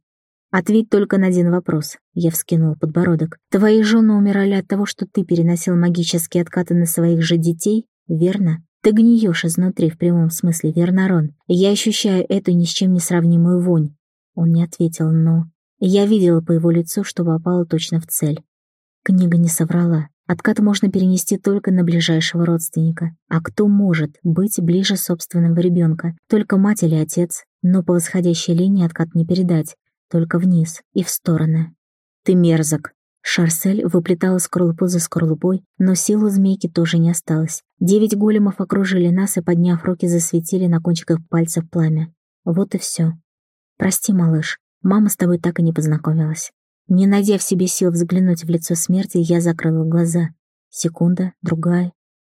Ответь только на один вопрос. Я вскинул подбородок. Твои жены умирали от того, что ты переносил магические откаты на своих же детей, верно? Ты гниешь изнутри в прямом смысле, Вернарон. Я ощущаю эту ни с чем не сравнимую вонь. Он не ответил, но... Я видела по его лицу, что попала точно в цель. Книга не соврала. Откат можно перенести только на ближайшего родственника. А кто может быть ближе собственного ребенка? Только мать или отец. Но по восходящей линии откат не передать. Только вниз и в стороны. Ты мерзок. Шарсель выплетала скорлупу за скорлупой, но сил у змейки тоже не осталось. Девять големов окружили нас и, подняв руки, засветили на кончиках пальцев пламя. Вот и все. Прости, малыш, мама с тобой так и не познакомилась. Не найдя в себе сил взглянуть в лицо смерти, я закрыла глаза. Секунда, другая.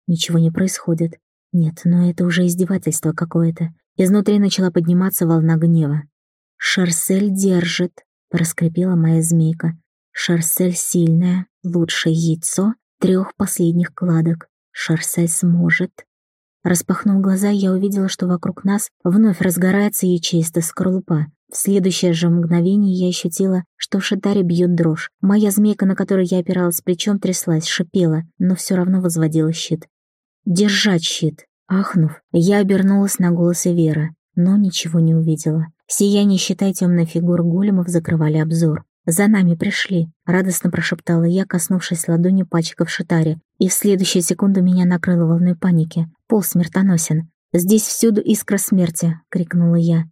Ничего не происходит. Нет, но это уже издевательство какое-то. Изнутри начала подниматься волна гнева. «Шарсель держит», — проскрипела моя змейка. Шарсель сильная, лучшее яйцо трех последних кладок. Шарсель сможет. Распахнув глаза, я увидела, что вокруг нас вновь разгорается ячеистая скорлупа. В следующее же мгновение я ощутила, что в шатаре бьет дрожь. Моя змейка, на которую я опиралась плечом, тряслась, шипела, но все равно возводила щит. «Держать щит!» Ахнув, я обернулась на голос Веры, но ничего не увидела. Сияние щита и темная фигура големов закрывали обзор. «За нами пришли», — радостно прошептала я, коснувшись ладонью пальчика в шитаре, и в следующую секунду меня накрыло волной паники. Пол смертоносен. «Здесь всюду искра смерти!» — крикнула я.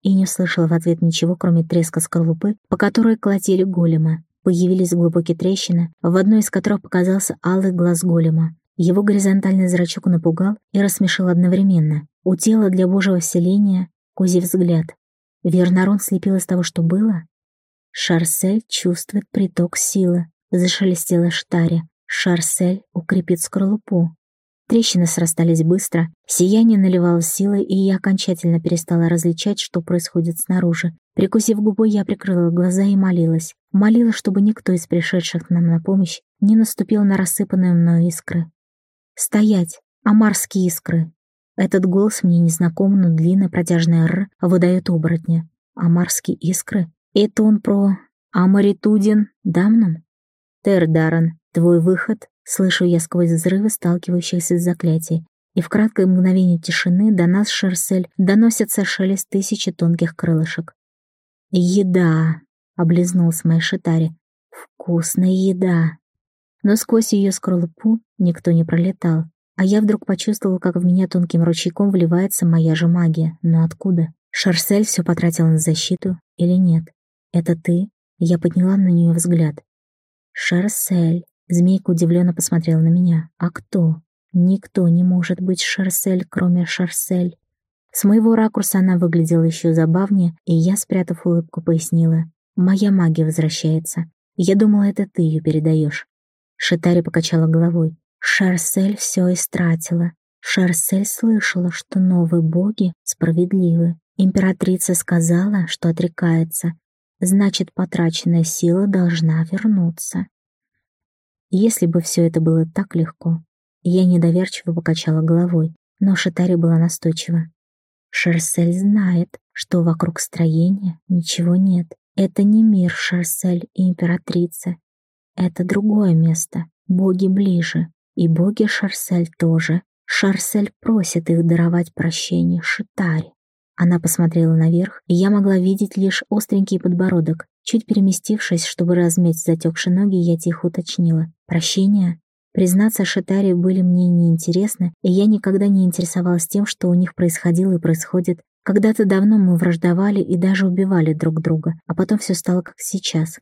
И не услышала в ответ ничего, кроме треска скорлупы, по которой колотили голема. Появились глубокие трещины, в одной из которых показался алый глаз голема. Его горизонтальный зрачок напугал и рассмешил одновременно. У тела для божьего вселения кузи взгляд. Вернарон слепил из того, что было, Шарсель чувствует приток силы. Зашелестела штаре. Шарсель укрепит скорлупу. Трещины срастались быстро, сияние наливалось силой, и я окончательно перестала различать, что происходит снаружи. Прикусив губу, я прикрыла глаза и молилась. Молила, чтобы никто из пришедших нам на помощь не наступил на рассыпанные мною искры. «Стоять! Амарские искры!» Этот голос мне незнаком, но длинный протяжный «р» выдает оборотня. Амарские искры? Это он про Амаритудин Дамном? Тердаран, твой выход, слышу я сквозь взрывы сталкивающихся с заклятий, и в краткое мгновение тишины до нас, Шерсель, доносится шелест тысячи тонких крылышек. «Еда!» — облизнулась моя шитари. «Вкусная еда!» Но сквозь ее скорлупу никто не пролетал, а я вдруг почувствовал, как в меня тонким ручейком вливается моя же магия. Но откуда? Шарсель все потратил на защиту или нет? «Это ты?» Я подняла на нее взгляд. «Шарсель!» Змейка удивленно посмотрела на меня. «А кто?» «Никто не может быть Шарсель, кроме Шарсель». С моего ракурса она выглядела еще забавнее, и я, спрятав улыбку, пояснила. «Моя магия возвращается. Я думала, это ты ее передаешь». Шитари покачала головой. Шарсель все истратила. Шарсель слышала, что новые боги справедливы. Императрица сказала, что отрекается, значит, потраченная сила должна вернуться. Если бы все это было так легко, я недоверчиво покачала головой, но Шитари была настойчива. Шерсель знает, что вокруг строения ничего нет. Это не мир Шерсель и императрица. Это другое место, боги ближе, и боги Шерсель тоже. Шарсель просит их даровать прощение Шитаре. Она посмотрела наверх, и я могла видеть лишь остренький подбородок. Чуть переместившись, чтобы размять затекшие ноги, я тихо уточнила. «Прощения?» Признаться, шитари были мне неинтересны, и я никогда не интересовалась тем, что у них происходило и происходит. Когда-то давно мы враждовали и даже убивали друг друга, а потом все стало как сейчас.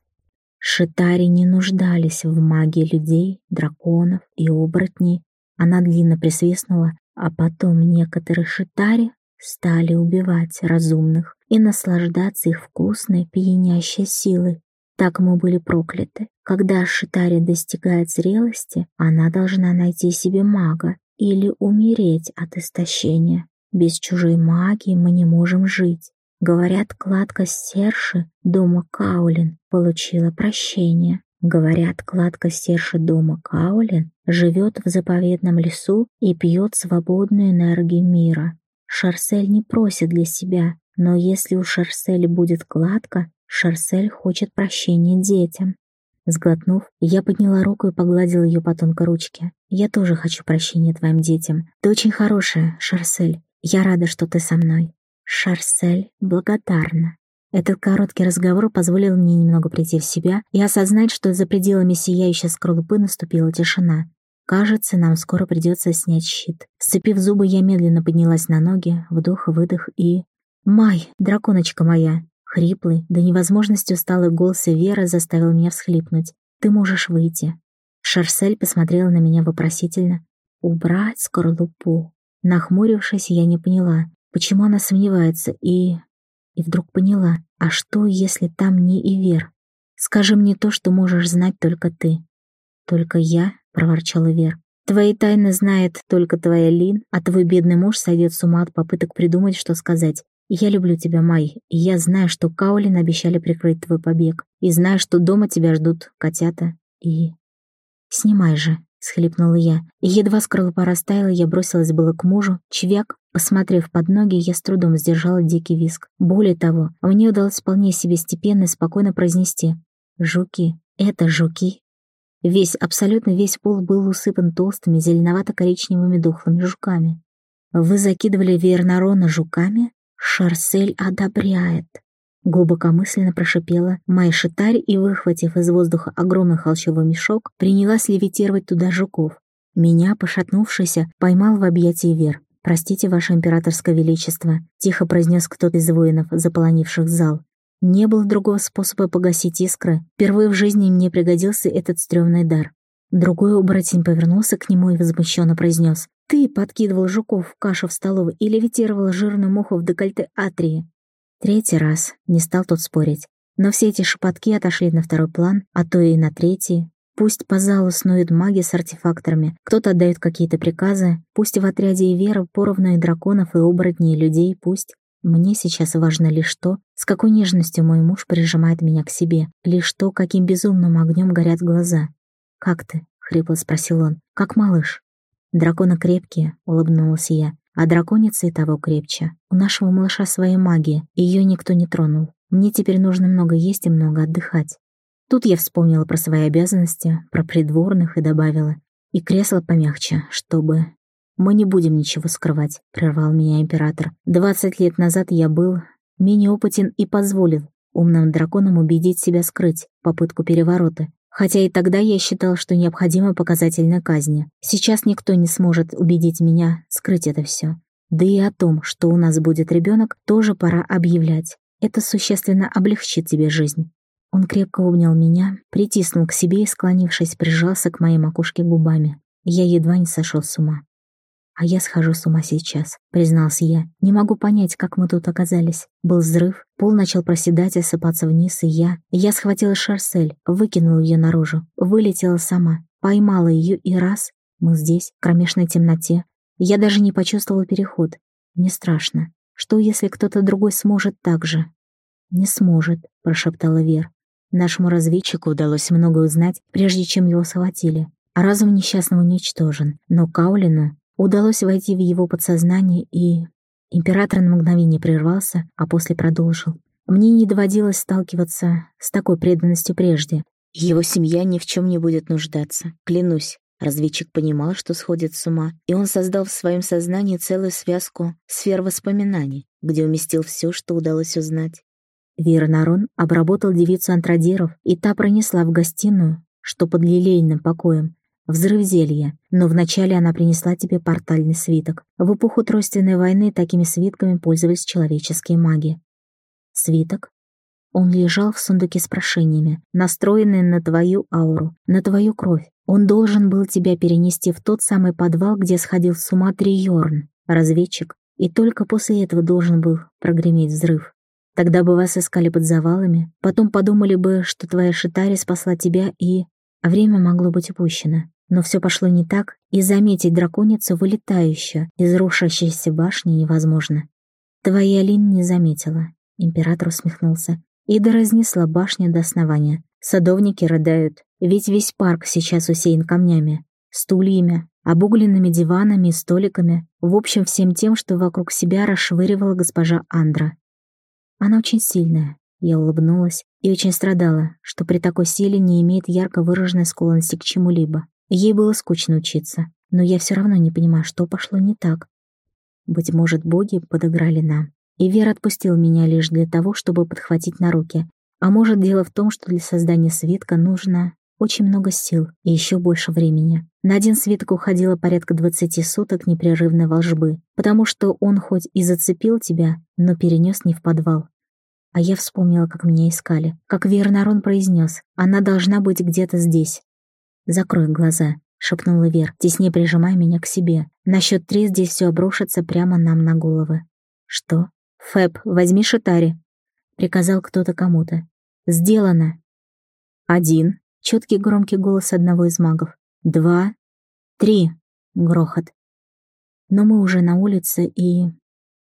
Шитари не нуждались в магии людей, драконов и оборотней. Она длинно присвистнула, а потом некоторые шитари стали убивать разумных и наслаждаться их вкусной, пьянящей силой. Так мы были прокляты. Когда Шитари достигает зрелости, она должна найти себе мага или умереть от истощения. Без чужой магии мы не можем жить. Говорят, кладка Серши дома Каулин получила прощение. Говорят, кладка Серши дома Каулин живет в заповедном лесу и пьет свободную энергию мира. Шарсель не просит для себя, но если у Шарсель будет кладка, Шарсель хочет прощения детям. Сглотнув, я подняла руку и погладила ее по тонкой ручке. «Я тоже хочу прощения твоим детям. Ты очень хорошая, Шарсель. Я рада, что ты со мной». Шарсель благодарна. Этот короткий разговор позволил мне немного прийти в себя и осознать, что за пределами сияющей скорлупы наступила тишина. Кажется, нам скоро придется снять щит. Сцепив зубы, я медленно поднялась на ноги, вдох-выдох и... «Май, драконочка моя!» Хриплый, до невозможности усталый голос Веры заставил меня всхлипнуть. Ты можешь выйти». Шарсель посмотрела на меня вопросительно. «Убрать скорлупу». Нахмурившись, я не поняла, почему она сомневается, и... И вдруг поняла, а что, если там не Ивер? Скажи мне то, что можешь знать только ты. «Только я?» — проворчала Вер. «Твои тайны знает только твоя Лин, а твой бедный муж сойдет с ума от попыток придумать, что сказать. Я люблю тебя, Май, и я знаю, что Каулин обещали прикрыть твой побег, и знаю, что дома тебя ждут котята, и... Снимай же, — схлипнула я, и едва скорлупа растаяла, я бросилась было к мужу. Чвяк, посмотрев под ноги, я с трудом сдержала дикий виск. Более того, мне удалось вполне себе степенно и спокойно произнести «Жуки, это жуки». Весь, абсолютно весь пол был усыпан толстыми зеленовато-коричневыми духлыми жуками. «Вы закидывали Вернарона жуками?» «Шарсель одобряет», — глубокомысленно прошипела Майя Шитарь и, выхватив из воздуха огромный холщовый мешок, принялась левитировать туда жуков. Меня, пошатнувшийся, поймал в объятии Вер. «Простите, Ваше Императорское Величество», — тихо произнес кто-то из воинов, заполонивших зал. Не было другого способа погасить искры. Впервые в жизни мне пригодился этот стрёмный дар. Другой оборотень повернулся к нему и возмущенно произнес. «Ты подкидывал жуков в кашу в столовой и левитировал жирную муху в декольте Атрии». Третий раз не стал тут спорить. Но все эти шепотки отошли на второй план, а то и на третий. Пусть по залу снуют маги с артефакторами, кто-то отдает какие-то приказы, пусть в отряде и вера поровну и драконов, и оборотней, людей, пусть. Мне сейчас важно лишь то, с какой нежностью мой муж прижимает меня к себе, лишь то, каким безумным огнем горят глаза. «Как ты?» — хрипло спросил он. «Как малыш?» «Драконы крепкие», — улыбнулась я. «А драконица и того крепче. У нашего малыша своя магия, ее никто не тронул. Мне теперь нужно много есть и много отдыхать». Тут я вспомнила про свои обязанности, про придворных и добавила. И кресло помягче, чтобы... «Мы не будем ничего скрывать», — прервал меня император. «Двадцать лет назад я был менее опытен и позволил умным драконам убедить себя скрыть попытку переворота. Хотя и тогда я считал, что необходима показательная казнь. Сейчас никто не сможет убедить меня скрыть это все. Да и о том, что у нас будет ребенок, тоже пора объявлять. Это существенно облегчит тебе жизнь. Он крепко обнял меня, притиснул к себе и, склонившись, прижался к моей макушке губами. Я едва не сошел с ума. «А я схожу с ума сейчас», — признался я. «Не могу понять, как мы тут оказались. Был взрыв, пол начал проседать и осыпаться вниз, и я... Я схватила шарсель, выкинула ее наружу, вылетела сама, поймала ее и раз... Мы здесь, в кромешной темноте. Я даже не почувствовала переход. Мне страшно. Что, если кто-то другой сможет так же?» «Не сможет», — прошептала Вер. Нашему разведчику удалось много узнать, прежде чем его схватили. А разум несчастного уничтожен, но Каулину Удалось войти в его подсознание, и... Император на мгновение прервался, а после продолжил. Мне не доводилось сталкиваться с такой преданностью прежде. Его семья ни в чем не будет нуждаться, клянусь. Разведчик понимал, что сходит с ума, и он создал в своем сознании целую связку сфер воспоминаний, где уместил все, что удалось узнать. Виронарон обработал девицу Антродеров, и та пронесла в гостиную, что под лилейным покоем, Взрыв зелья. Но вначале она принесла тебе портальный свиток. В эпоху Тройственной войны такими свитками пользовались человеческие маги. Свиток? Он лежал в сундуке с прошениями, настроенный на твою ауру, на твою кровь. Он должен был тебя перенести в тот самый подвал, где сходил с ума Триорн, разведчик, и только после этого должен был прогреметь взрыв. Тогда бы вас искали под завалами, потом подумали бы, что твоя Шитари спасла тебя и... Время могло быть упущено. Но все пошло не так, и заметить драконицу, вылетающую из рушащейся башни, невозможно. Твоя Лин не заметила. Император усмехнулся. Ида разнесла башню до основания. Садовники рыдают, ведь весь парк сейчас усеян камнями, стульями, обугленными диванами и столиками, в общем, всем тем, что вокруг себя расшвыривала госпожа Андра. Она очень сильная, я улыбнулась и очень страдала, что при такой силе не имеет ярко выраженной склонности к чему-либо. Ей было скучно учиться, но я все равно не понимаю, что пошло не так. Быть может, боги подыграли нам. И Вера отпустил меня лишь для того, чтобы подхватить на руки. А может, дело в том, что для создания свитка нужно очень много сил и еще больше времени. На один свиток уходило порядка 20 суток непрерывной волжбы, потому что он хоть и зацепил тебя, но перенес не в подвал. А я вспомнила, как меня искали. Как Вернарон произнес, она должна быть где-то здесь. «Закрой глаза», — шепнула Вер, теснее прижимая меня к себе. «На счет три здесь все обрушится прямо нам на головы». «Что?» «Фэб, возьми шитари», — приказал кто-то кому-то. «Сделано». «Один», — четкий громкий голос одного из магов. «Два», «Три», — грохот. Но мы уже на улице, и...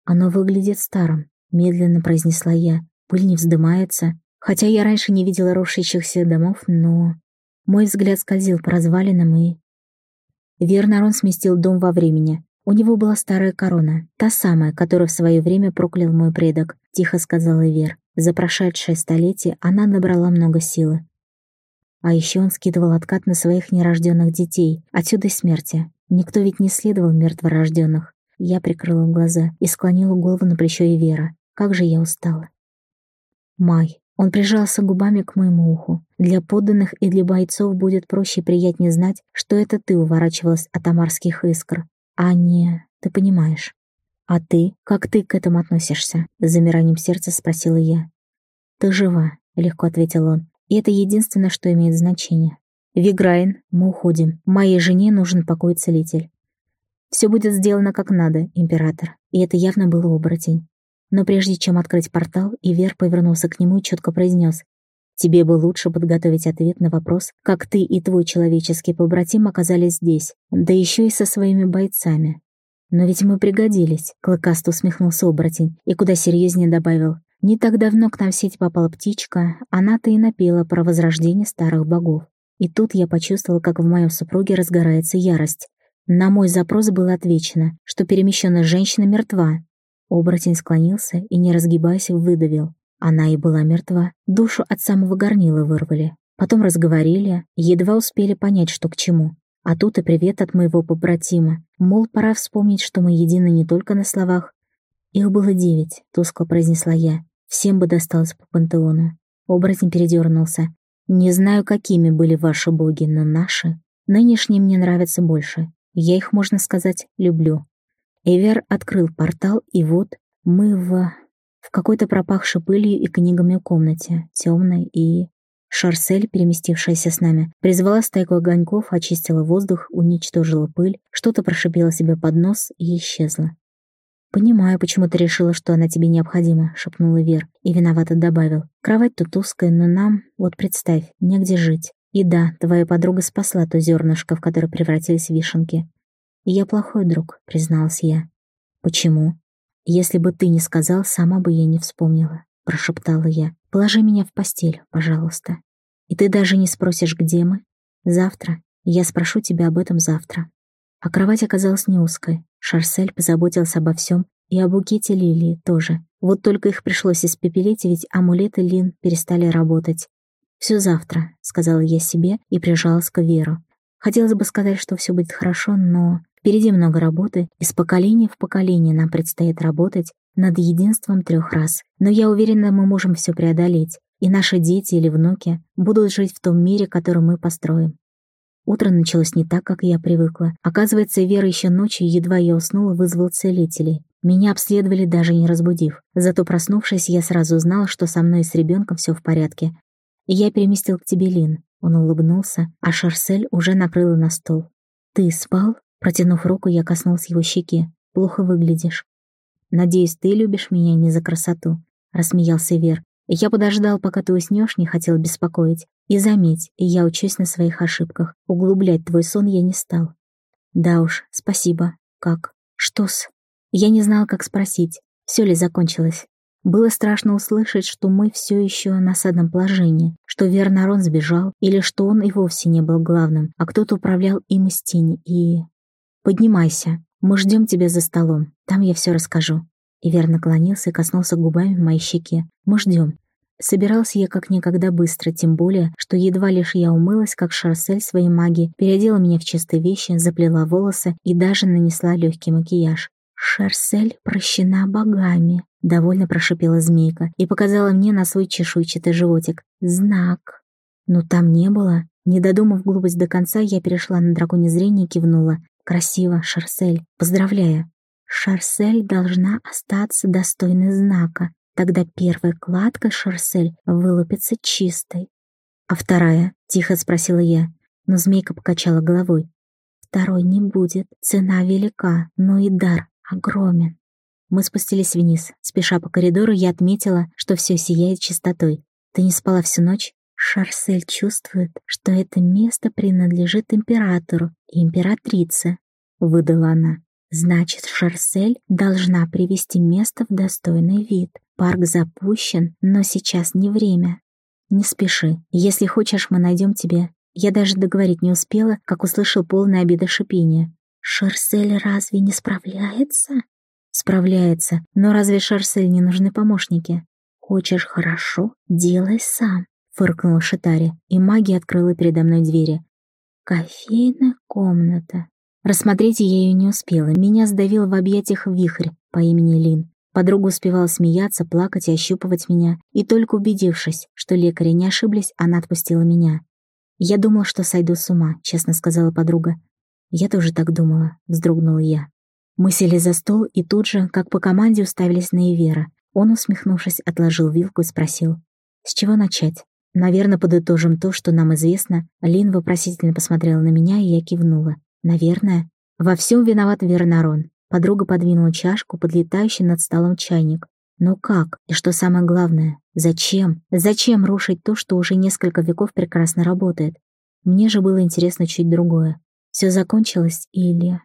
Оно выглядит старым, медленно произнесла я. Пыль не вздымается. Хотя я раньше не видела рушащихся домов, но... Мой взгляд скользил по развалинам и... Вернарон сместил дом во времени. У него была старая корона, та самая, которую в свое время проклял мой предок, тихо сказала Вер. За прошедшее столетие она набрала много силы. А еще он скидывал откат на своих нерожденных детей, отсюда смерти. Никто ведь не следовал мертворожденных. Я прикрыла глаза и склонила голову на плечо Ивера. Как же я устала. Май. Он прижался губами к моему уху. Для подданных и для бойцов будет проще и приятнее знать, что это ты уворачивалась от амарских искр, а не... Ты понимаешь. «А ты? Как ты к этому относишься?» — с замиранием сердца спросила я. «Ты жива», — легко ответил он, — «и это единственное, что имеет значение. Виграйн, мы уходим. Моей жене нужен покой-целитель. Все будет сделано как надо, император, и это явно был оборотень. Но прежде чем открыть портал, Ивер повернулся к нему и четко произнес. «Тебе бы лучше подготовить ответ на вопрос, как ты и твой человеческий побратим оказались здесь, да еще и со своими бойцами». «Но ведь мы пригодились», — клыкасто усмехнулся оборотень и куда серьезнее добавил. «Не так давно к нам в сеть попала птичка, она-то и напела про возрождение старых богов. И тут я почувствовал, как в моем супруге разгорается ярость. На мой запрос было отвечено, что перемещенная женщина мертва. Оборотень склонился и, не разгибаясь, выдавил. Она и была мертва. Душу от самого горнила вырвали. Потом разговорили, едва успели понять, что к чему. А тут и привет от моего побратима. Мол, пора вспомнить, что мы едины не только на словах. Их было девять, тускло произнесла я. Всем бы досталось по пантеону. Оборотень передернулся. Не знаю, какими были ваши боги, но наши. Нынешние мне нравятся больше. Я их, можно сказать, люблю. Эвер открыл портал, и вот мы в... в какой-то пропахшей пылью и книгами комнате, темной и... Шарсель, переместившаяся с нами, призвала стайку огоньков, очистила воздух, уничтожила пыль, что-то прошипела себе под нос и исчезла. «Понимаю, почему ты решила, что она тебе необходима», — шепнула Вер и виновато добавил. «Кровать тут узкая, но нам, вот представь, негде жить. И да, твоя подруга спасла то зернышко, в которое превратились вишенки. Я плохой друг», — призналась я. «Почему?» «Если бы ты не сказал, сама бы я не вспомнила», — прошептала я. «Положи меня в постель, пожалуйста. И ты даже не спросишь, где мы? Завтра. Я спрошу тебя об этом завтра». А кровать оказалась не узкой. Шарсель позаботился обо всем, и о букете лилии тоже. Вот только их пришлось испепелить, ведь амулеты Лин перестали работать. «Все завтра», — сказала я себе и прижалась к Веру. Хотелось бы сказать, что все будет хорошо, но впереди много работы, из поколения в поколение нам предстоит работать над единством трех раз. Но я уверена, мы можем все преодолеть, и наши дети или внуки будут жить в том мире, который мы построим. Утро началось не так, как я привыкла. Оказывается, Вера еще ночью, едва я уснула, вызвал целителей. Меня обследовали, даже не разбудив. Зато проснувшись, я сразу узнала, что со мной и с ребенком все в порядке. я переместил к тебе Лин. Он улыбнулся, а Шарсель уже накрыла на стол. «Ты спал?» Протянув руку, я коснулся его щеки. «Плохо выглядишь». «Надеюсь, ты любишь меня не за красоту», — рассмеялся Вер. «Я подождал, пока ты уснешь, не хотел беспокоить. И заметь, я учусь на своих ошибках. Углублять твой сон я не стал. Да уж, спасибо. Как? Что-с? Я не знал, как спросить, все ли закончилось. Было страшно услышать, что мы все еще на насадном положении, что Вернарон сбежал, или что он и вовсе не был главным, а кто-то управлял им из тени, и... «Поднимайся, мы ждем тебя за столом, там я все расскажу». И Вер наклонился и коснулся губами моей щеки. «Мы ждем. Собирался я как никогда быстро, тем более, что едва лишь я умылась, как Шарсель своей магией переодела меня в чистые вещи, заплела волосы и даже нанесла легкий макияж. «Шарсель прощена богами», — довольно прошипела змейка и показала мне на свой чешуйчатый животик. «Знак». Но там не было. Не додумав глупость до конца, я перешла на драконе зрение и кивнула. «Красиво, Шарсель. Поздравляю». «Шарсель должна остаться достойной знака», Тогда первая кладка Шарсель вылупится чистой. «А вторая?» — тихо спросила я, но змейка покачала головой. «Второй не будет, цена велика, но и дар огромен». Мы спустились вниз. Спеша по коридору, я отметила, что все сияет чистотой. «Ты не спала всю ночь?» Шарсель чувствует, что это место принадлежит императору и императрице, — выдала она. Значит, Шарсель должна привести место в достойный вид. Парк запущен, но сейчас не время. Не спеши. Если хочешь, мы найдем тебе. Я даже договорить не успела, как услышал полное обида шипение. Шарсель разве не справляется? Справляется, но разве Шарсель не нужны помощники? Хочешь хорошо, делай сам, фыркнула Шитари, и магия открыла передо мной двери. Кофейная комната. Рассмотреть я ее не успела, меня сдавил в объятиях вихрь по имени Лин. Подруга успевала смеяться, плакать и ощупывать меня, и только убедившись, что лекари не ошиблись, она отпустила меня. «Я думала, что сойду с ума», — честно сказала подруга. «Я тоже так думала», — вздрогнула я. Мы сели за стол и тут же, как по команде, уставились на Ивера. Он, усмехнувшись, отложил вилку и спросил. «С чего начать?» Наверное, подытожим то, что нам известно. Лин вопросительно посмотрела на меня, и я кивнула. Наверное. Во всем виноват Вернарон. Подруга подвинула чашку, подлетающий над столом чайник. Но как? И что самое главное? Зачем? Зачем рушить то, что уже несколько веков прекрасно работает? Мне же было интересно чуть другое. Все закончилось или...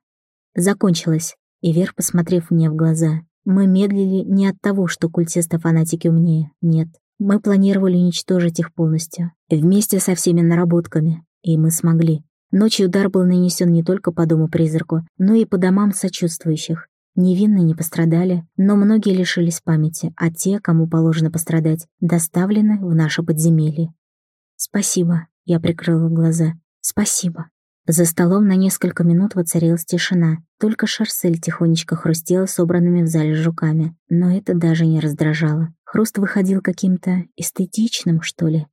Закончилось. И Вер, посмотрев мне в глаза. Мы медлили не от того, что культисты-фанатики умнее. Нет. Мы планировали уничтожить их полностью. Вместе со всеми наработками. И мы смогли. Ночью удар был нанесен не только по дому-призраку, но и по домам сочувствующих. Невинные не пострадали, но многие лишились памяти, а те, кому положено пострадать, доставлены в наше подземелье. «Спасибо», — я прикрыла глаза. «Спасибо». За столом на несколько минут воцарилась тишина, только шарсель тихонечко хрустела собранными в зале жуками, но это даже не раздражало. Хруст выходил каким-то эстетичным, что ли.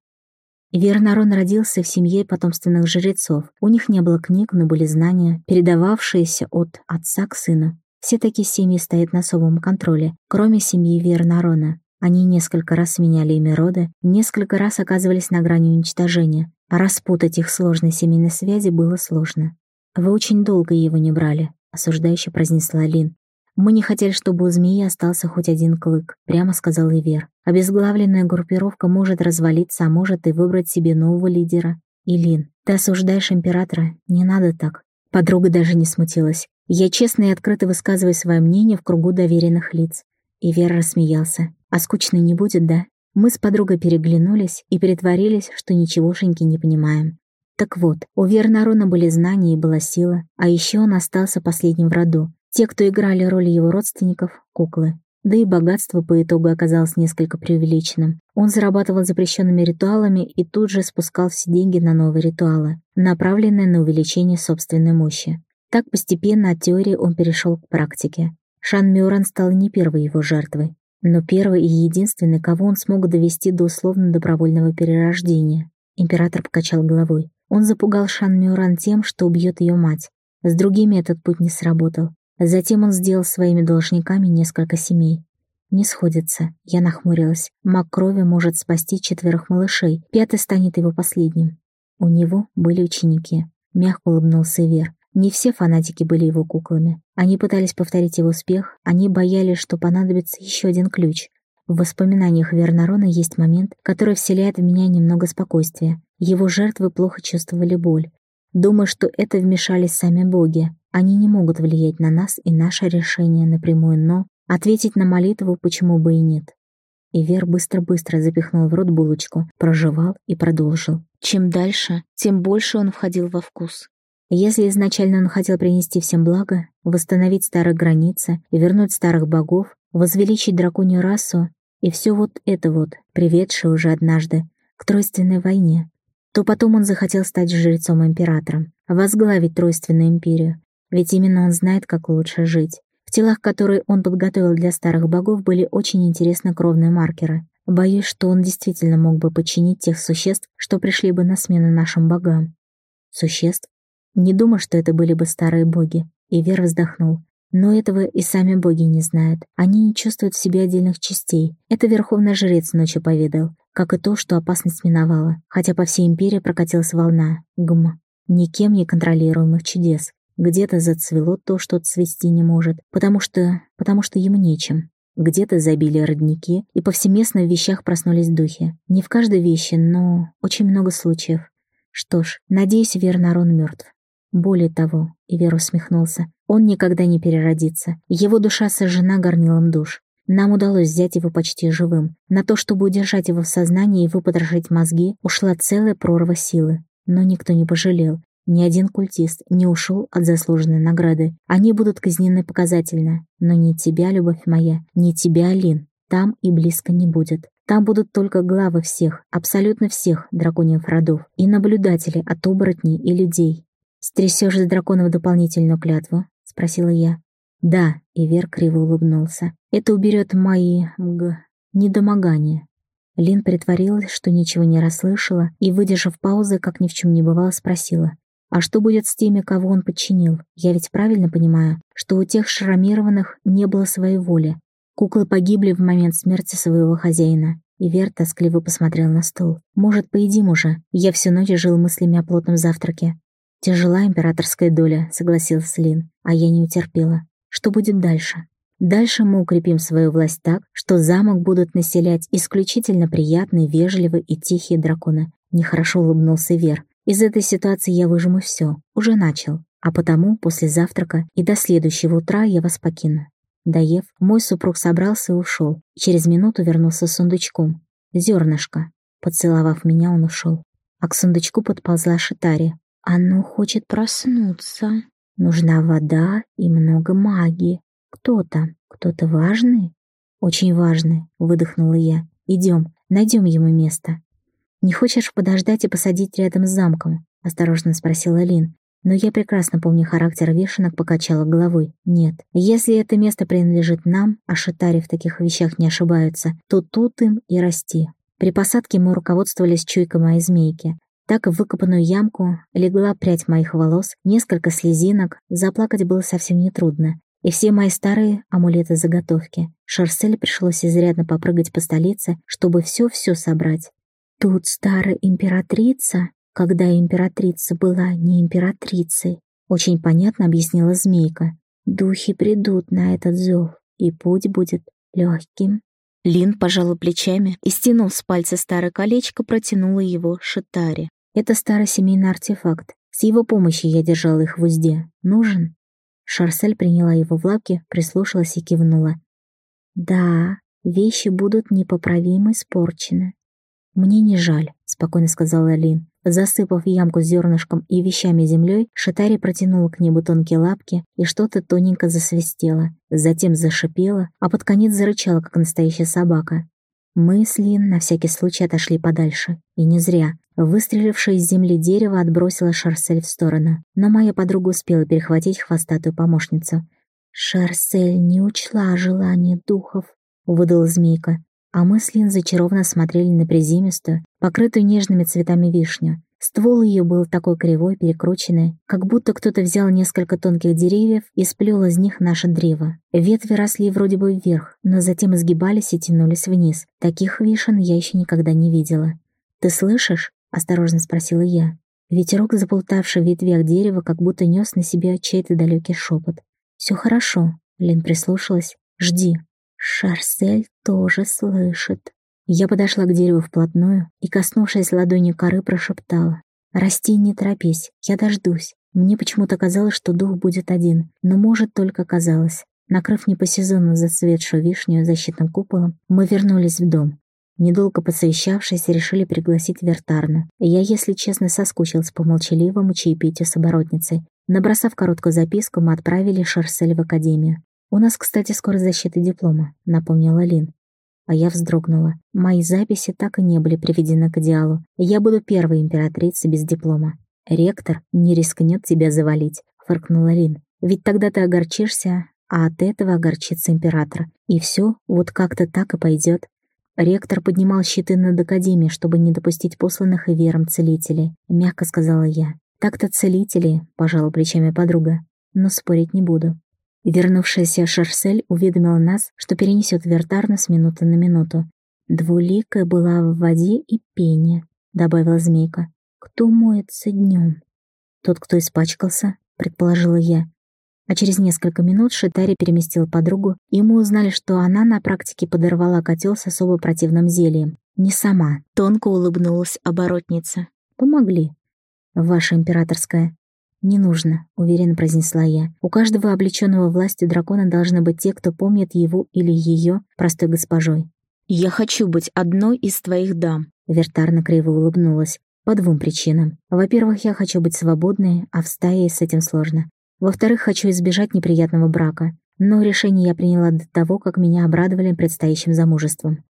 Вернарон родился в семье потомственных жрецов. У них не было книг, но были знания, передававшиеся от отца к сыну. Все такие семьи стоят на особом контроле, кроме семьи Вернарона. Они несколько раз меняли имя рода, несколько раз оказывались на грани уничтожения, распутать их сложной семейной связи было сложно. «Вы очень долго его не брали», — осуждающе произнесла Лин. «Мы не хотели, чтобы у змеи остался хоть один клык», — прямо сказал Ивер. «Обезглавленная группировка может развалиться, а может и выбрать себе нового лидера. Илин, ты осуждаешь императора, не надо так». Подруга даже не смутилась. Я честно и открыто высказываю свое мнение в кругу доверенных лиц. Ивер рассмеялся. «А скучно не будет, да?» Мы с подругой переглянулись и притворились, что ничегошеньки не понимаем. Так вот, у Вернарона были знания и была сила, а еще он остался последним в роду, те, кто играли роль его родственников — куклы. Да и богатство по итогу оказалось несколько преувеличенным. Он зарабатывал запрещенными ритуалами и тут же спускал все деньги на новые ритуалы, направленные на увеличение собственной мощи. Так постепенно от теории он перешел к практике. Шан Мюран стал не первой его жертвой, но первый и единственный, кого он смог довести до условно-добровольного перерождения. Император покачал головой. Он запугал Шан Мюран тем, что убьет ее мать. С другими этот путь не сработал. Затем он сделал своими должниками несколько семей. Не сходится, я нахмурилась. Маг крови может спасти четверых малышей, пятый станет его последним. У него были ученики. Мягко улыбнулся Вер. Не все фанатики были его куклами. Они пытались повторить его успех, они боялись, что понадобится еще один ключ. В воспоминаниях Вернарона есть момент, который вселяет в меня немного спокойствия. Его жертвы плохо чувствовали боль. Думаю, что это вмешались сами боги. Они не могут влиять на нас и наше решение напрямую, но ответить на молитву почему бы и нет. И Вер быстро-быстро запихнул в рот булочку, прожевал и продолжил. Чем дальше, тем больше он входил во вкус. Если изначально он хотел принести всем благо, восстановить старые границы вернуть старых богов, возвеличить драконью расу, и все вот это вот, приведшее уже однажды к тройственной войне, то потом он захотел стать жрецом-императором, возглавить тройственную империю, ведь именно он знает, как лучше жить. В телах, которые он подготовил для старых богов, были очень интересны кровные маркеры. Боюсь, что он действительно мог бы подчинить тех существ, что пришли бы на смену нашим богам. Существ? Не думаю, что это были бы старые боги. И Вер вздохнул. Но этого и сами боги не знают. Они не чувствуют в себе отдельных частей. Это верховный жрец ночью поведал. Как и то, что опасность миновала. Хотя по всей империи прокатилась волна. Гм. Никем не контролируемых чудес. Где-то зацвело то, что цвести не может. Потому что... потому что им нечем. Где-то забили родники, и повсеместно в вещах проснулись духи. Не в каждой вещи, но очень много случаев. Что ж, надеюсь, Вернарон мертв. Более того, Ивер усмехнулся, он никогда не переродится. Его душа сожжена горнилом душ. Нам удалось взять его почти живым. На то, чтобы удержать его в сознании и выпотрошить мозги, ушла целая прорва силы. Но никто не пожалел. Ни один культист не ушел от заслуженной награды. Они будут казнены показательно. Но ни тебя, любовь моя, ни тебя, Алин, там и близко не будет. Там будут только главы всех, абсолютно всех драконьих родов и наблюдатели от оборотней и людей. «Стрясешь с драконов дополнительную клятву?» — спросила я. «Да», — Ивер криво улыбнулся. «Это уберет мои... г... недомогания». Лин притворилась, что ничего не расслышала, и, выдержав паузы, как ни в чем не бывало, спросила. «А что будет с теми, кого он подчинил? Я ведь правильно понимаю, что у тех шрамированных не было своей воли. Куклы погибли в момент смерти своего хозяина». Ивер тоскливо посмотрел на стол. «Может, поедим уже? Я всю ночь жил мыслями о плотном завтраке. «Тяжела императорская доля», — согласился Лин, а я не утерпела. «Что будет дальше?» Дальше мы укрепим свою власть так, что замок будут населять исключительно приятные, вежливые и тихие драконы. Нехорошо улыбнулся Вер. Из этой ситуации я выжму все. Уже начал. А потому после завтрака и до следующего утра я вас покину. Доев, мой супруг собрался и ушел. Через минуту вернулся с сундучком. Зернышко. Поцеловав меня, он ушел. А к сундучку подползла Шитари. Оно хочет проснуться. Нужна вода и много магии. Кто там? Кто-то важный? Очень важный, выдохнула я. Идем, найдем ему место. Не хочешь подождать и посадить рядом с замком? Осторожно спросила Лин. Но я прекрасно помню характер вешенок, покачала головой. Нет, если это место принадлежит нам, а шатари в таких вещах не ошибаются, то тут им и расти. При посадке мы руководствовались чуйкой моей змейки. Так в выкопанную ямку легла прядь моих волос, несколько слезинок, заплакать было совсем нетрудно. И все мои старые амулеты-заготовки. Шарсель пришлось изрядно попрыгать по столице, чтобы все-все собрать. Тут старая императрица, когда императрица была не императрицей, очень понятно объяснила змейка. Духи придут на этот зов, и путь будет легким. Лин пожала плечами и, стянув с пальца старое колечко, протянула его Шитаре. Это старый семейный артефакт. С его помощью я держала их в узде. Нужен?» Шарсель приняла его в лапки, прислушалась и кивнула. «Да, вещи будут непоправимо испорчены». «Мне не жаль», — спокойно сказала Лин. Засыпав ямку зернышком и вещами землей, Шатари протянула к небу тонкие лапки и что-то тоненько засвистело, затем зашипела, а под конец зарычала, как настоящая собака. Мы с Лин на всякий случай отошли подальше. И не зря. Выстрелившее из земли дерево отбросило Шарсель в сторону, но моя подруга успела перехватить хвостатую помощницу. «Шарсель не учла желания духов», — выдала змейка, а мы с Лин зачарованно смотрели на приземистую, покрытую нежными цветами вишню. Ствол ее был такой кривой, перекрученный, как будто кто-то взял несколько тонких деревьев и сплел из них наше древо. Ветви росли вроде бы вверх, но затем изгибались и тянулись вниз. Таких вишен я еще никогда не видела. «Ты слышишь?» — осторожно спросила я. Ветерок, заплутавший в ветвях дерева, как будто нес на себе чей-то далекий шепот. «Все хорошо», — Лен прислушалась. «Жди». Шарсель тоже слышит. Я подошла к дереву вплотную и, коснувшись ладонью коры, прошептала. «Расти, не торопись, я дождусь». Мне почему-то казалось, что дух будет один, но, может, только казалось. Накрыв не по сезону зацветшую вишню защитным куполом, мы вернулись в дом. Недолго посовещавшись, решили пригласить Вертарну. Я, если честно, соскучился по молчаливому чаепитию с оборотницей. Набросав короткую записку, мы отправили Шарсель в академию. «У нас, кстати, скоро защита диплома», — напомнила Лин. А я вздрогнула. Мои записи так и не были приведены к идеалу. Я буду первой императрицей без диплома. «Ректор не рискнет тебя завалить», — фыркнула Лин. «Ведь тогда ты огорчишься, а от этого огорчится император. И все вот как-то так и пойдет. Ректор поднимал щиты над Академией, чтобы не допустить посланных и вером целителей. Мягко сказала я. «Так-то целители», — пожала плечами подруга. «Но спорить не буду». Вернувшаяся Шерсель уведомила нас, что перенесет Вертарна с минуты на минуту. «Двуликая была в воде и пене», — добавила змейка. «Кто моется днем?» «Тот, кто испачкался», — предположила я. А через несколько минут Шитари переместил подругу, и мы узнали, что она на практике подорвала котел с особо противным зельем. Не сама. Тонко улыбнулась оборотница. «Помогли». «Ваша императорская». «Не нужно», — уверенно произнесла я. «У каждого облеченного властью дракона должны быть те, кто помнит его или ее простой госпожой». «Я хочу быть одной из твоих дам», — Вертарна криво улыбнулась. «По двум причинам. Во-первых, я хочу быть свободной, а в стае с этим сложно. Во-вторых, хочу избежать неприятного брака. Но решение я приняла до того, как меня обрадовали предстоящим замужеством».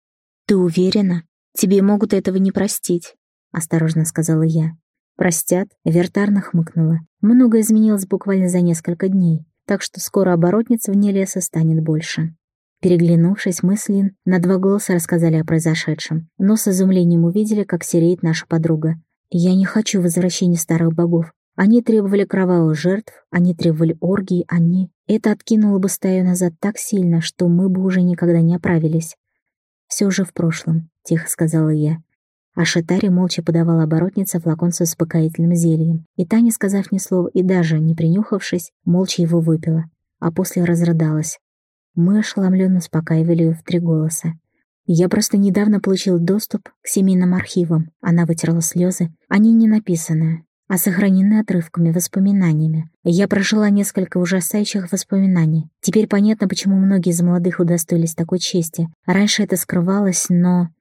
«Ты уверена? Тебе могут этого не простить», — осторожно сказала я. «Простят», — Вертарна хмыкнула. «Много изменилось буквально за несколько дней, так что скоро оборотниц вне леса станет больше». Переглянувшись, мы с Лин на два голоса рассказали о произошедшем, но с изумлением увидели, как сереет наша подруга. «Я не хочу возвращения старых богов. Они требовали кровавых жертв, они требовали оргии, они...» Это откинуло бы стаю назад так сильно, что мы бы уже никогда не оправились. «Все уже в прошлом», — тихо сказала я. А Шитари молча подавала оборотнице флакон с успокоительным зельем, и та, не сказав ни слова и даже не принюхавшись, молча его выпила, а после разрыдалась. Мы ошеломленно успокаивали ее в три голоса. «Я просто недавно получил доступ к семейным архивам», она вытерла слезы. «Они не написаны, а сохранены отрывками, воспоминаниями. Я прожила несколько ужасающих воспоминаний. Теперь понятно, почему многие из молодых удостоились такой чести. Раньше это скрывалось, но...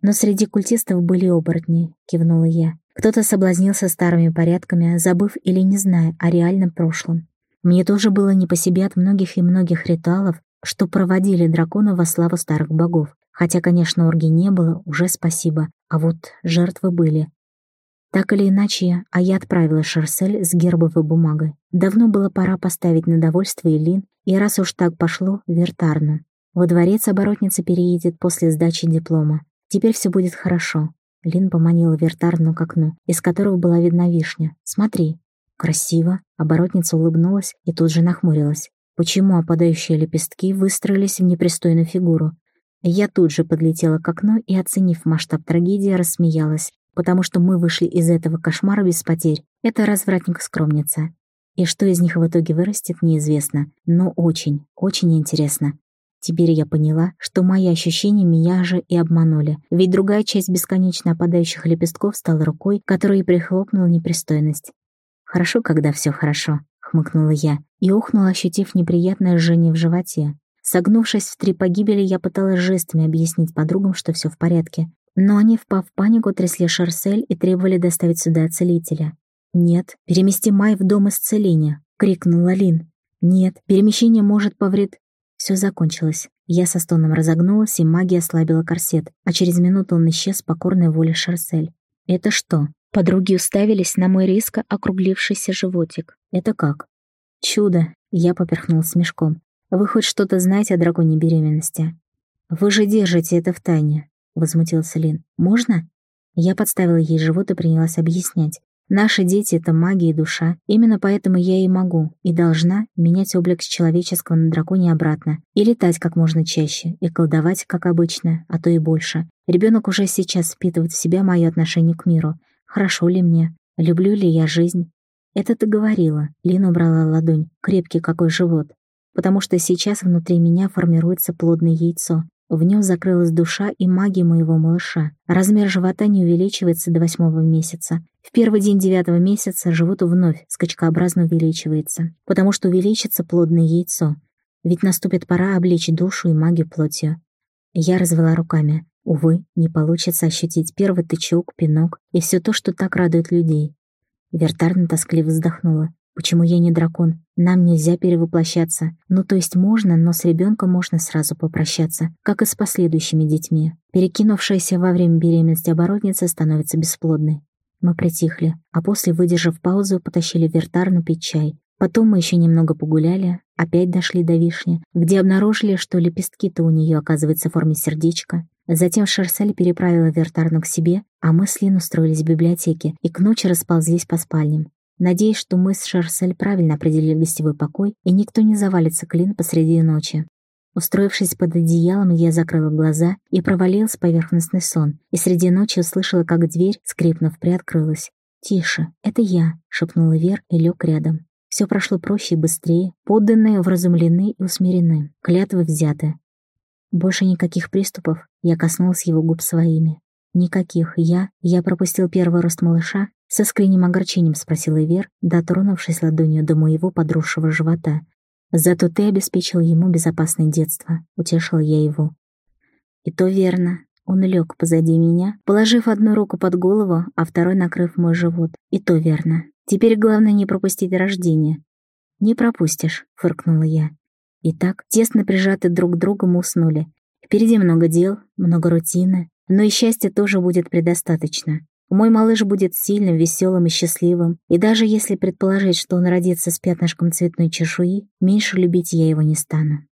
«Но среди культистов были оборотни», — кивнула я. Кто-то соблазнился старыми порядками, забыв или не зная о реальном прошлом. Мне тоже было не по себе от многих и многих ритуалов, что проводили дракона во славу старых богов. Хотя, конечно, оргий не было, уже спасибо, а вот жертвы были. Так или иначе, а я отправила Шерсель с гербовой бумагой. Давно было пора поставить на довольство Элин, и раз уж так пошло, Вертарну. Во дворец оборотница переедет после сдачи диплома. Теперь все будет хорошо. Лин поманила Вертарну к окну, из которого была видна вишня. «Смотри». «Красиво». Оборотница улыбнулась и тут же нахмурилась. Почему опадающие лепестки выстроились в непристойную фигуру? Я тут же подлетела к окну и, оценив масштаб трагедии, рассмеялась, потому что мы вышли из этого кошмара без потерь. Это развратник-скромница. И что из них в итоге вырастет, неизвестно, но очень, очень интересно. Теперь я поняла, что мои ощущения меня же и обманули, ведь другая часть бесконечно опадающих лепестков стала рукой, которая и прихлопнула непристойность. «Хорошо, когда все хорошо», — хмыкнула я и ухнула, ощутив неприятное жжение в животе. Согнувшись в три погибели, я пыталась жестами объяснить подругам, что все в порядке, но они, впав в панику, трясли Шарсель и требовали доставить сюда целителя. «Нет, перемести Май в дом исцеления», — крикнула Лин. «Нет, перемещение может повред...» Все закончилось. Я со стоном разогнулась, и магия ослабила корсет, а через минуту он исчез покорной воле Шарсель. «Это что?» Подруги уставились на мой резко округлившийся животик. «Это как?» «Чудо!» — я поперхнулась мешком. «Вы хоть что-то знаете о драконе беременности?» «Вы же держите это в тайне», — возмутился Лин. «Можно?» Я подставила ей живот и принялась объяснять. Наши дети — это магия и душа. Именно поэтому я и могу, и должна менять облик с человеческого на драконе обратно, и летать как можно чаще, и колдовать, как обычно, а то и больше. Ребенок уже сейчас впитывает в себя мое отношение к миру. Хорошо ли мне? Люблю ли я жизнь? Это ты говорила. Лина убрала ладонь. Крепкий какой живот. Потому что сейчас внутри меня формируется плодное яйцо, в нем закрылась душа и магия моего малыша. Размер живота не увеличивается до восьмого месяца. В первый день девятого месяца живот вновь скачкообразно увеличивается, потому что увеличится плодное яйцо. Ведь наступит пора облечь душу и магию плотью. Я развела руками. Увы, не получится ощутить первый тычок, пинок и все то, что так радует людей. Вертарна тоскливо вздохнула. Почему я не дракон? Нам нельзя перевоплощаться. Ну, то есть можно, но с ребенком можно сразу попрощаться, как и с последующими детьми. Перекинувшаяся во время беременности оборотница становится бесплодной. Мы притихли, а после, выдержав паузу, потащили Вертарну пить чай. Потом мы еще немного погуляли, опять дошли до вишни, где обнаружили, что лепестки-то у нее оказывается в форме сердечка. Затем Шерсель переправила Вертарну к себе, а мы с Лин устроились в библиотеке и к ночи расползлись по спальням. Надеясь, что мы с Шарсель правильно определили гостевой покой, и никто не завалится клин посреди ночи. Устроившись под одеялом, я закрыла глаза и провалилась в поверхностный сон, и среди ночи услышала, как дверь, скрипнув, приоткрылась. «Тише, это я», — шепнула Вер и лег рядом. Все прошло проще и быстрее, подданные вразумлены и усмирены, клятвы взяты. Больше никаких приступов, я коснулась его губ своими. Никаких, я, я пропустил первый рост малыша, с искренним огорчением спросила Вер, дотронувшись ладонью до моего подросшего живота. «Зато ты обеспечил ему безопасное детство», — утешила я его. «И то верно. Он лег позади меня, положив одну руку под голову, а второй накрыв мой живот. И то верно. Теперь главное не пропустить рождение». «Не пропустишь», — фыркнула я. Итак, тесно прижаты друг к другу мы уснули. Впереди много дел, много рутины, но и счастья тоже будет предостаточно. Мой малыш будет сильным, веселым и счастливым, и даже если предположить, что он родится с пятнышком цветной чешуи, меньше любить я его не стану.